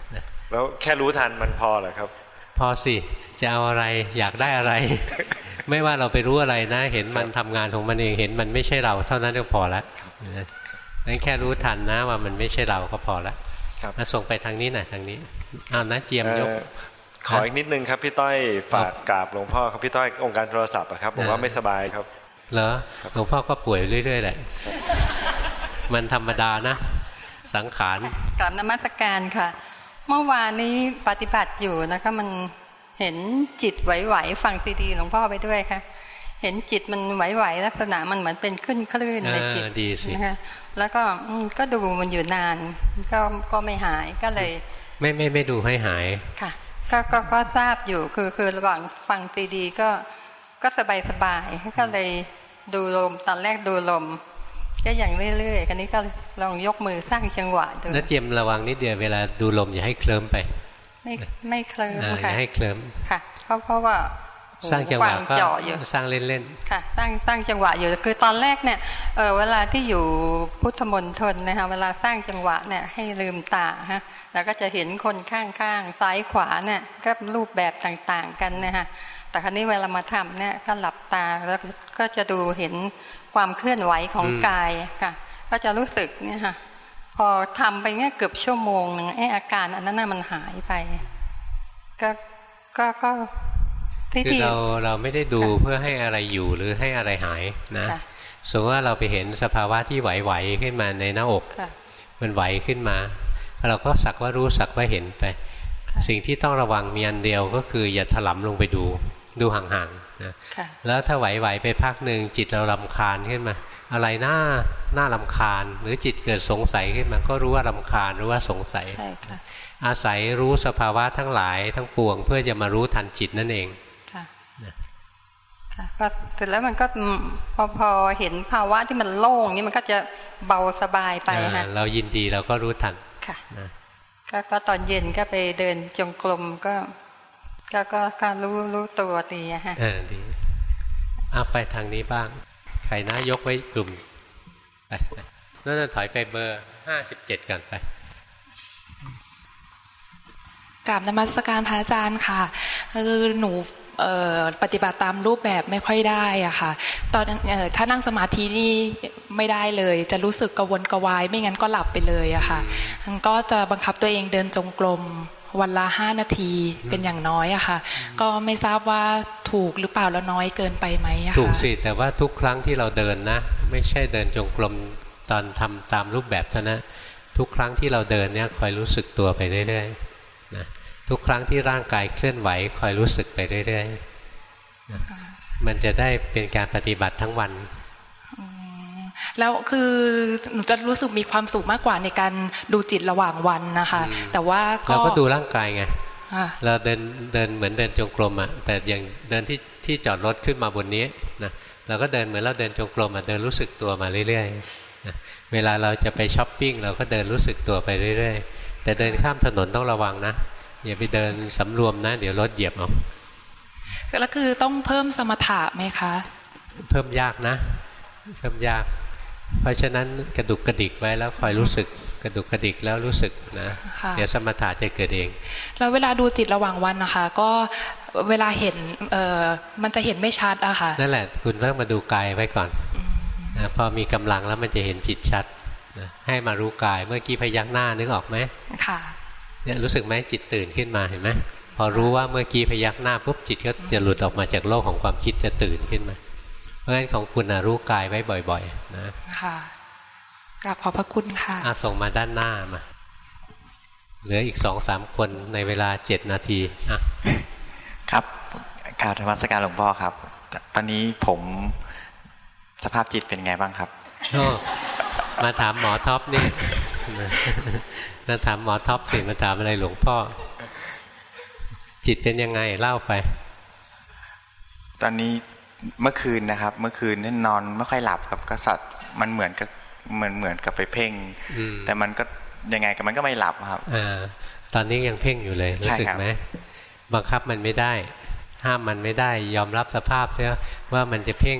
แล้วแค่รู้ทันมันพอเหรอครับ พอสิจะเอาอะไรอยากได้อะไร ไม่ว่าเราไปรู้อะไรนะ เห็นมันทำงานของมันเองเห็นมันไม่ใช่เรา เท่านั้นก็พอแล้วนั่นแค่รู้ทันนะว่ามันไม่ใช่เราก็พอแล้วมาส่งไปทางนี้หน่อยทางนี้อ้าวนะเจียมยก ขออีกนิดนึงครับพี่ต้อยฝากกราบหลวงพ่อครับพี่ต้อยองค์การโทรศัพท์ครับผมว่าไม่สบายครับเหรอหลวงพ่อก็ป่วยเรื่อยๆแหละมันธรรมดานะ สังขารกราบนมัสการค่ะ เมื่อวานนี้ปฏิบัติอยู่นะคะมันเห็นจิตไหวๆฟังซีดีหลวงพ่อไปด้วยค่ะ เห็นจิตมันไหวๆลักษณะมันเหมือนเป็นขึ้นคลื่นในจิตนะคะแล้วก็ก็ดูมันอยู่นาน ก็ก็ไม่หายก็เลย ไม่ไม่ไม่ดูให้หายค่ะ ก็ก็ก็ทราบอยู่คือคือระหว่างฟังตีดีก็ก็สบายสบายก็เลยดูลมตอนแรกดูลม ก็อย่างเรื่อยๆคันนี้ก็ลองยกมือสร้างจังหวะดูแล้วเจียมระวังนิดเดียวเวลาดูลมอย่าให้เคลิ้มไป ไม่ไม่เคลิ้มค่ะให้เคลิ้มค่ะ เพราะเพราะว่าสร้างจังหวะก็สร้างเล่นๆค่ะสร้างสร้างจังหวะอยู่คือตอนแรกเนี่ยเออเวลาที่อยู่พุทธมนตรนะคะเวลาสร้างจังหวะเนี่ยให้ลืมตาฮะ แล้วก็จะเห็นคนข้างๆซ้ายขวาเนี่ยก็รูปแบบต่างๆกันนะฮะแต่ครั้นี้เวลามาทำเนี่ยก็หลับตาแล้วก็จะดูเห็นความเคลื่อนไหวของกายค่ะ ก็จะรู้สึกเนี่ยค่ะ พอทำไปเนี่ยเกือบชั่วโมงหนึ่งไอ้อาการอันนั้นน่ะมันหายไป ก็ก็ก็คือเราเราไม่ได้ดูเพื่อให้อะไรอยู่หรือให้อะไรหายนะสมมติว่าเราไปเห็นสภาวะที่ไหวๆขึ้นมาในหน้าอก มันไหวขึ้นมา เราก็สักว่ารู้สักว่าเห็นไป สิ่งที่ต้องระวังมีอันเดียวก็คืออย่าถลำลงไปดูดูห่างๆนะแล้วถ้าไหวๆไปพักหนึ่งจิตเราลำคาญขึ้นมา อะไรหน้าหน้าลำคาญ หรือจิตเกิดสงสัยขึ้นมา ก็รู้ว่าลำคาญรู้ว่าสงสัย อาศัยรู้สภาวะทั้งหลายทั้งปวง เพื่อจะมารู้ทันจิตนั่นเองก็เสร็จแล้วมันก็พอพอเห็นภาวะที่มันโล่งนี่มันก็จะเบาสบายไปค่ะเรายินดีเราก็รู้ทัน ค่ะก็ตอนเย็นก็ไปเดินจงกรมก็ ก็ก็การรู้รู้ตัวตีอะฮะเออดีเอาไปทางนี้บ้างใครนะยกไว้กลุ่มไปนั่นถอยไปเบอร์ห้าสิบเจ็ดกันไปกราบนมัสการพระอาจารย์ค่ะคือหนู ปฏิบัติตามรูปแบบไม่ค่อยได้อะค่ะ ตอนถ้านั่งสมาธินี่ไม่ได้เลย จะรู้สึกกระวนกระวาย ไม่งั้นก็หลับไปเลยอะค่ะก็จะบังคับตัวเองเดินจงกรมวันละห้านาทีเป็นอย่างน้อยอะค่ะ ก็ไม่ทราบว่าถูกหรือเปล่าแล้วน้อยเกินไปไหมอะค่ะถูกสิแต่ว่าทุกครั้งที่เราเดินนะ ไม่ใช่เดินจงกรมตอนทำตามรูปแบบเท่านั้นทุกครั้งที่เราเดินเนี่ยคอยรู้สึกตัวไปเรื่อยๆนะ ทุกครั้งที่ร่างกายเคลื่อนไหวคอยรู้สึกไปเรื่อยๆมันจะได้เป็นการปฏิบัติทั้งวันแล้วคือหนูจะรู้สึกมีความสุขมากกว่าในการดูจิตระหว่างวันนะคะ แต่ว่าเราก็ดูร่างกายไงเราเดินเดินเหมือนเดินจงกรมอะแต่อย่างเดินที่ที่จอดรถขึ้นมาบนนี้นะเราก็เดินเหมือนเราเดินจงกรมอะเดินรู้สึกตัวมาเรื่อยๆเวลาเราจะไปช้อปปิ้งเราก็เดินรู้สึกตัวไปเรื่อยๆ แต่เดินข้ามถนนต้องระวังนะ อย่าไปเดินสำรวมนะ เดี๋ยวรถเหยียบเอาแล้วคือต้องเพิ่มสมถะไหมคะ เพิ่มยากนะ เพิ่มยาก เพราะฉะนั้นกระดุกกระดิกไว้แล้วคอยรู้สึกกระดุกกระดิกแล้วรู้สึกนะเดี๋ยวสมถะจะเกิดเอง แล้วเวลาดูจิตระหว่างวันนะคะ ก็เวลาเห็นเออมันจะเห็นไม่ชัดอะค่ะนั่นแหละ คุณเริ่มมาดูกายไว้ก่อนนะพอมีกำลังแล้วมันจะเห็นจิตชัดนะให้มารู้กายเมื่อกี้พยักหน้านึกออกไหมค่ะ เนี่ยรู้สึกไหมจิตตื่นขึ้นมาเห็นไหมพอรู้ว่าเมื่อกี้พยักหน้าปุ๊บจิตก็จะหลุดออกมาจากโลกของความคิดจะตื่นขึ้นมา เพราะฉะนั้นของคุณนะรู้กายไว้บ่อย ๆ นะค่ะกราบขอบพระคุณค่ะอาส่งมาด้านหน้ามาเหลืออีกสองสามคนในเวลาเจ็ดนาทีอะครับการธรรมสการหลวงพ่อครับ ตอนนี้ผมสภาพจิตเป็นไงบ้างครับมาถามหมอท็อปนี่ มาถามหมอท็อปสิมาถามอะไรหลวงพ่อ จิตเป็นยังไงเล่าไป ตอนนี้เมื่อคืนนะครับ เมื่อคืนนี่นอนไม่ค่อยหลับครับก็สัตว์มันเหมือนกับเหมือนเหมือนกับไปเพ่ง แต่มันก็ยังไงกับมันก็ไม่หลับครับอตอนนี้ยังเพ่งอยู่เลยรู้สึกไหมบังคับมันไม่ได้ ห้ามมันไม่ได้ ยอมรับสภาพเสียว่ามันจะเพ่ง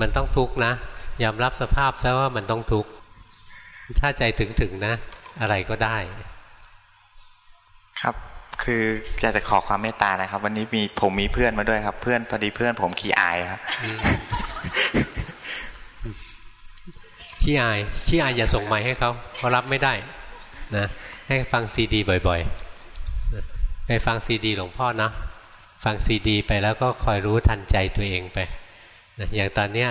มันต้องทุกข์นะ ยอมรับสภาพซะว่ามันต้องทุกข์ถ้าใจถึงถึงนะ อะไรก็ได้ ครับคืออยากจะขอความเมตตานะครับ วันนี้มีผมมีเพื่อนมาด้วยครับ เพื่อนพอดีเพื่อนผมขี้อายครับขี้อายขี้อายอย่าส่งไม้ให้เขาเขารับไม่ได้นะให้ฟังซีดี บ่อยๆไปฟังซีดี หลวงพ่อนะฟังซีดี ไปแล้วก็คอยรู้ทันใจตัวเองไปนะอย่างตอนเนี้ย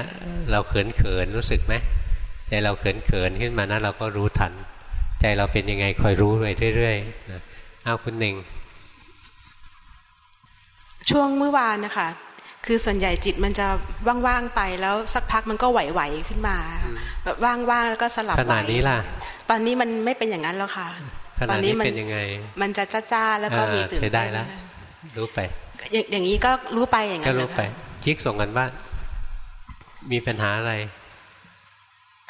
เราเขินเขินรู้สึกไหมใจเราเขินเขินขึ้นมานะเราก็รู้ทันใจ เราเป็นยังไงคอยรู้ไปเรื่อยๆนะเอาคุณหนึ่ง ช่วงเมื่อวานนะคะ คือส่วนใหญ่จิตมันจะว่างๆไปแล้วสักพักมันก็ไหวๆขึ้นมาแบบว่างๆแล้วก็สลับขนาดนี้ล่ะ ตอนนี้มันไม่เป็นอย่างนั้นแล้วค่ะตอนนี้เป็นยังไง มันจะจ้าๆแล้วก็มีตื่นใช้ได้แล้วรู้ไป อย่างนี้ก็รู้ไปอย่างนั้นก็รู้ไปคลิกส่งกันบ้านมีปัญหาอะไร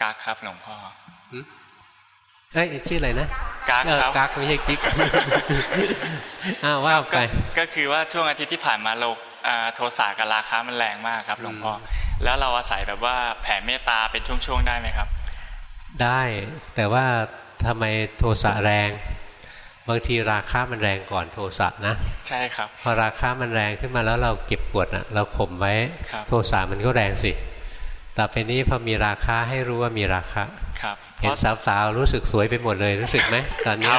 กากครับหลวงพ่อ เอ้ยชื่ออะไรนะกากครับกากไม่ใช่กิ๊กอ้าวว่าไปก็คือว่าช่วงอาทิตย์ที่ผ่านมาโลกโทสะกับราคามันแรงมากครับหลวงพ่อแล้วเราอาศัยแบบว่าแผ่เมตตาเป็นช่วงๆได้ไหมครับ ได้แต่ว่าทำไมโทสะแรง บางทีราคามันแรงก่อนโทสะนะ ใช่ครับ พอราคามันแรงขึ้นมาแล้วเราเก็บกดนะเราข่มไว้โทสะมันก็แรงสิต่อไปนี้พอมีราคาให้รู้ว่ามีราคา เห็นสาวๆรู้สึกสวยไปหมดเลยรู้สึกไหมตอนนี้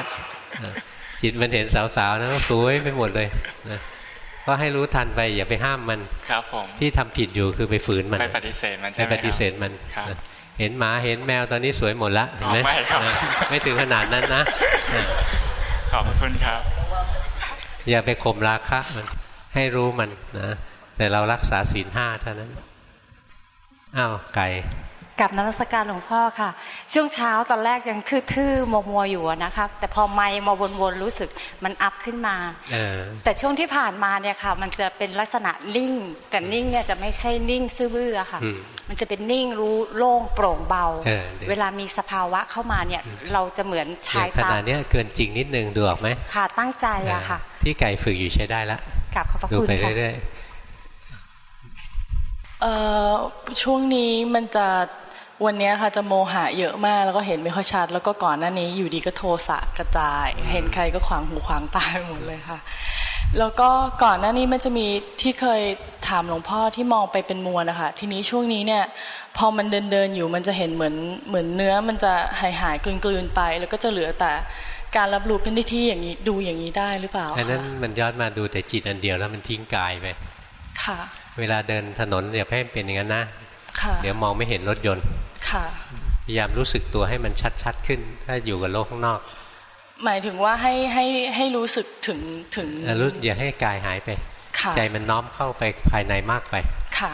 จิตมันเห็นสาวๆนะสวยไปหมดเลยนะก็ให้รู้ทันไปอย่าไปห้ามมันครับผมที่ทำผิดอยู่คือไปฝืนมันไปปฏิเสธมันใช่ไหมไปปฏิเสธมันเห็นหมาเห็นแมวตอนนี้สวยหมดละเห็นไหมไม่ครับไม่ถึงขนาดนั้นนะขอบคุณครับ อย่าไปข่มราคะมันให้รู้มันนะแต่เรารักษาศีลห้าเท่านั้นอ้าวไก่ กับนักสการหลวงพ่อค่ะ ช่วงเช้าตอนแรกยังทื่อๆมัวๆอยู่นะคะแต่พอไม่มาวนๆรู้สึกมันอัพขึ้นมาแต่ช่วงที่ผ่านมาเนี่ยค่ะ มันจะเป็นลักษณะนิ่ง แต่นิ่งเนี่ยจะไม่ใช่นิ่งซื่อบื้อค่ะ มันจะเป็นนิ่งรู้โล่งโปร่งเบา เวลามีสภาวะเข้ามาเนี่ย เราจะเหมือนชายตาขนาดนี้เกินจริงนิดนึงดูออกไหมค่ะตั้งใจอะค่ะ ที่ไก่ฝึกอยู่ใช้ได้แล้วกับขอบคุณค่ะดูไปเรื่อยๆช่วงนี้มันจะ วันนี้ค่ะจะโมหะเยอะมากแล้วก็เห็นไม่ค่อยชัด แล้วก็ก่อนหน้านี้อยู่ดีก็โทสะกระจาย เห็นใครก็ขวางหูขวางตาหมดเลยค่ะ แล้วก็ก่อนหน้านี้มันจะมีที่เคยถามหลวงพ่อที่มองไปเป็นมวลนะคะทีนี้ช่วงนี้เนี่ยพอมันเดินเดินอยู่มันจะเห็นเหมือนเหมือนเนื้อมันจะหายหายกลืนกลืนไป แล้วก็จะเหลือแต่การรับรู้เป็นที่อย่างนี้ดูอย่างนี้ได้หรือเปล่าอันนั้นมันย้อนมาดูแต่จิตอันเดียวแล้วมันทิ้งกายไปค่ะ เวลาเดินถนนอย่าให้เป็นอย่างนั้นนะ เดี๋ยวมองไม่เห็นรถยนต์พยายามรู้สึกตัวให้มันชัดๆขึ้น ถ้าอยู่กับโลกข้างนอก หมายถึงว่าให้ให้ให้รู้สึกถึงถึงรู้อย่าให้กายหายไป ใจมันน้อมเข้าไปภายในมากไปค่ะ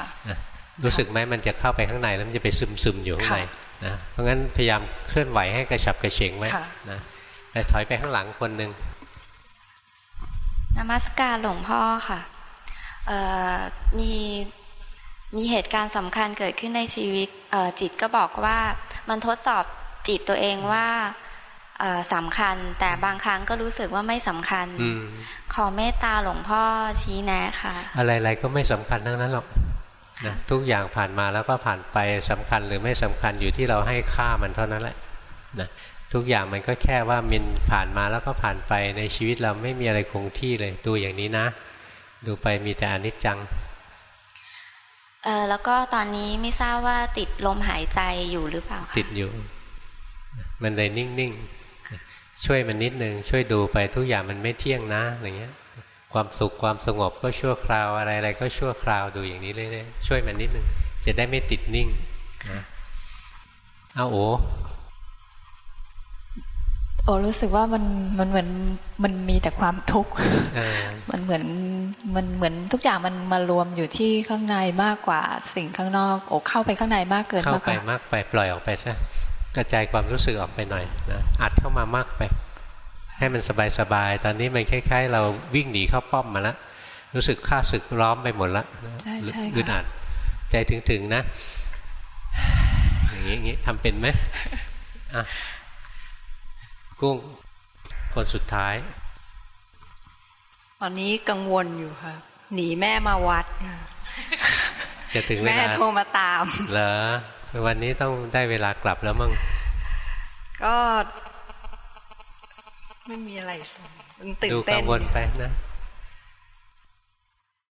รู้สึกไหมมันจะเข้าไปข้างในแล้วมันจะไปซึมซึมอยู่ข้างในนะเพราะงั้นพยายามเคลื่อนไหวให้กระฉับกระเฉงไว้นะแต่ถอยไปข้างหลังคนหนึ่งนมัสการหลวงพ่อค่ะมี มีเหตุการณ์สำคัญเกิดขึ้นในชีวิตจิตก็บอกว่ามันทดสอบจิตตัวเองว่าสำคัญ แต่บางครั้งก็รู้สึกว่าไม่สำคัญขอเมตตาหลวงพ่อชี้แนะค่ะ อะไรๆก็ไม่สำคัญทั้งนั้นหรอกนะทุกอย่างผ่านมาแล้วก็ผ่านไปสำคัญหรือไม่สำคัญอยู่ที่เราให้ค่ามันเท่านั้นแหละนะทุกอย่างมันก็แค่ว่ามันผ่านมาแล้วก็ผ่านไปในชีวิตเราไม่มีอะไรคงที่เลย ดูอย่างนี้นะ ดูไปมีแต่อนิจจัง เออแล้วก็ตอนนี้ไม่ทราบว่าติดลมหายใจอยู่หรือเปล่าคะติดอยู่ มันเลยนิ่งๆ ช่วยมันนิดนึง ช่วยดูไปทุกอย่างมันไม่เที่ยงนะอย่างเงี้ย ความสุขความสงบก็ชั่วคราวอะไรๆก็ชั่วคราวดูอย่างนี้เรื่อยๆช่วยมันนิดนึงจะได้ไม่ติดนิ่งนะเอาโอ้ โอ้รู้สึกว่ามันมันเหมือนมันมีแต่ความทุกข์มันเหมือนมันเหมือนทุกอย่างมันมารวมอยู่ที่ข้างในมากกว่าสิ่งข้างนอก โอ้เข้าไปข้างในมากเกินเข้าไปมากไปปล่อยออกไปใช่กระจายความรู้สึกออกไปหน่อยนะอัดเข้ามามากไป ให้มันสบายๆตอนนี้มันคล้าย ๆ เราวิ่งหนีเข้าป้อมมาแล้วรู้สึกข้าศึกล้อมไปหมดแล้วใช่ใช่อึดอัดใจถึงๆนะ อย่างนี้อย่างนี้ทำเป็นไหมอะ กุ้งคนสุดท้าย ตอนนี้กังวลอยู่ค่ะ หนีแม่มาวัดจะถึงเวลาแม่โทรมาตาม เหรอวันนี้ต้องได้เวลากลับแล้วมั้งก็ ไม่มีอะไรตื่นเต้นดูกังวลไปนะ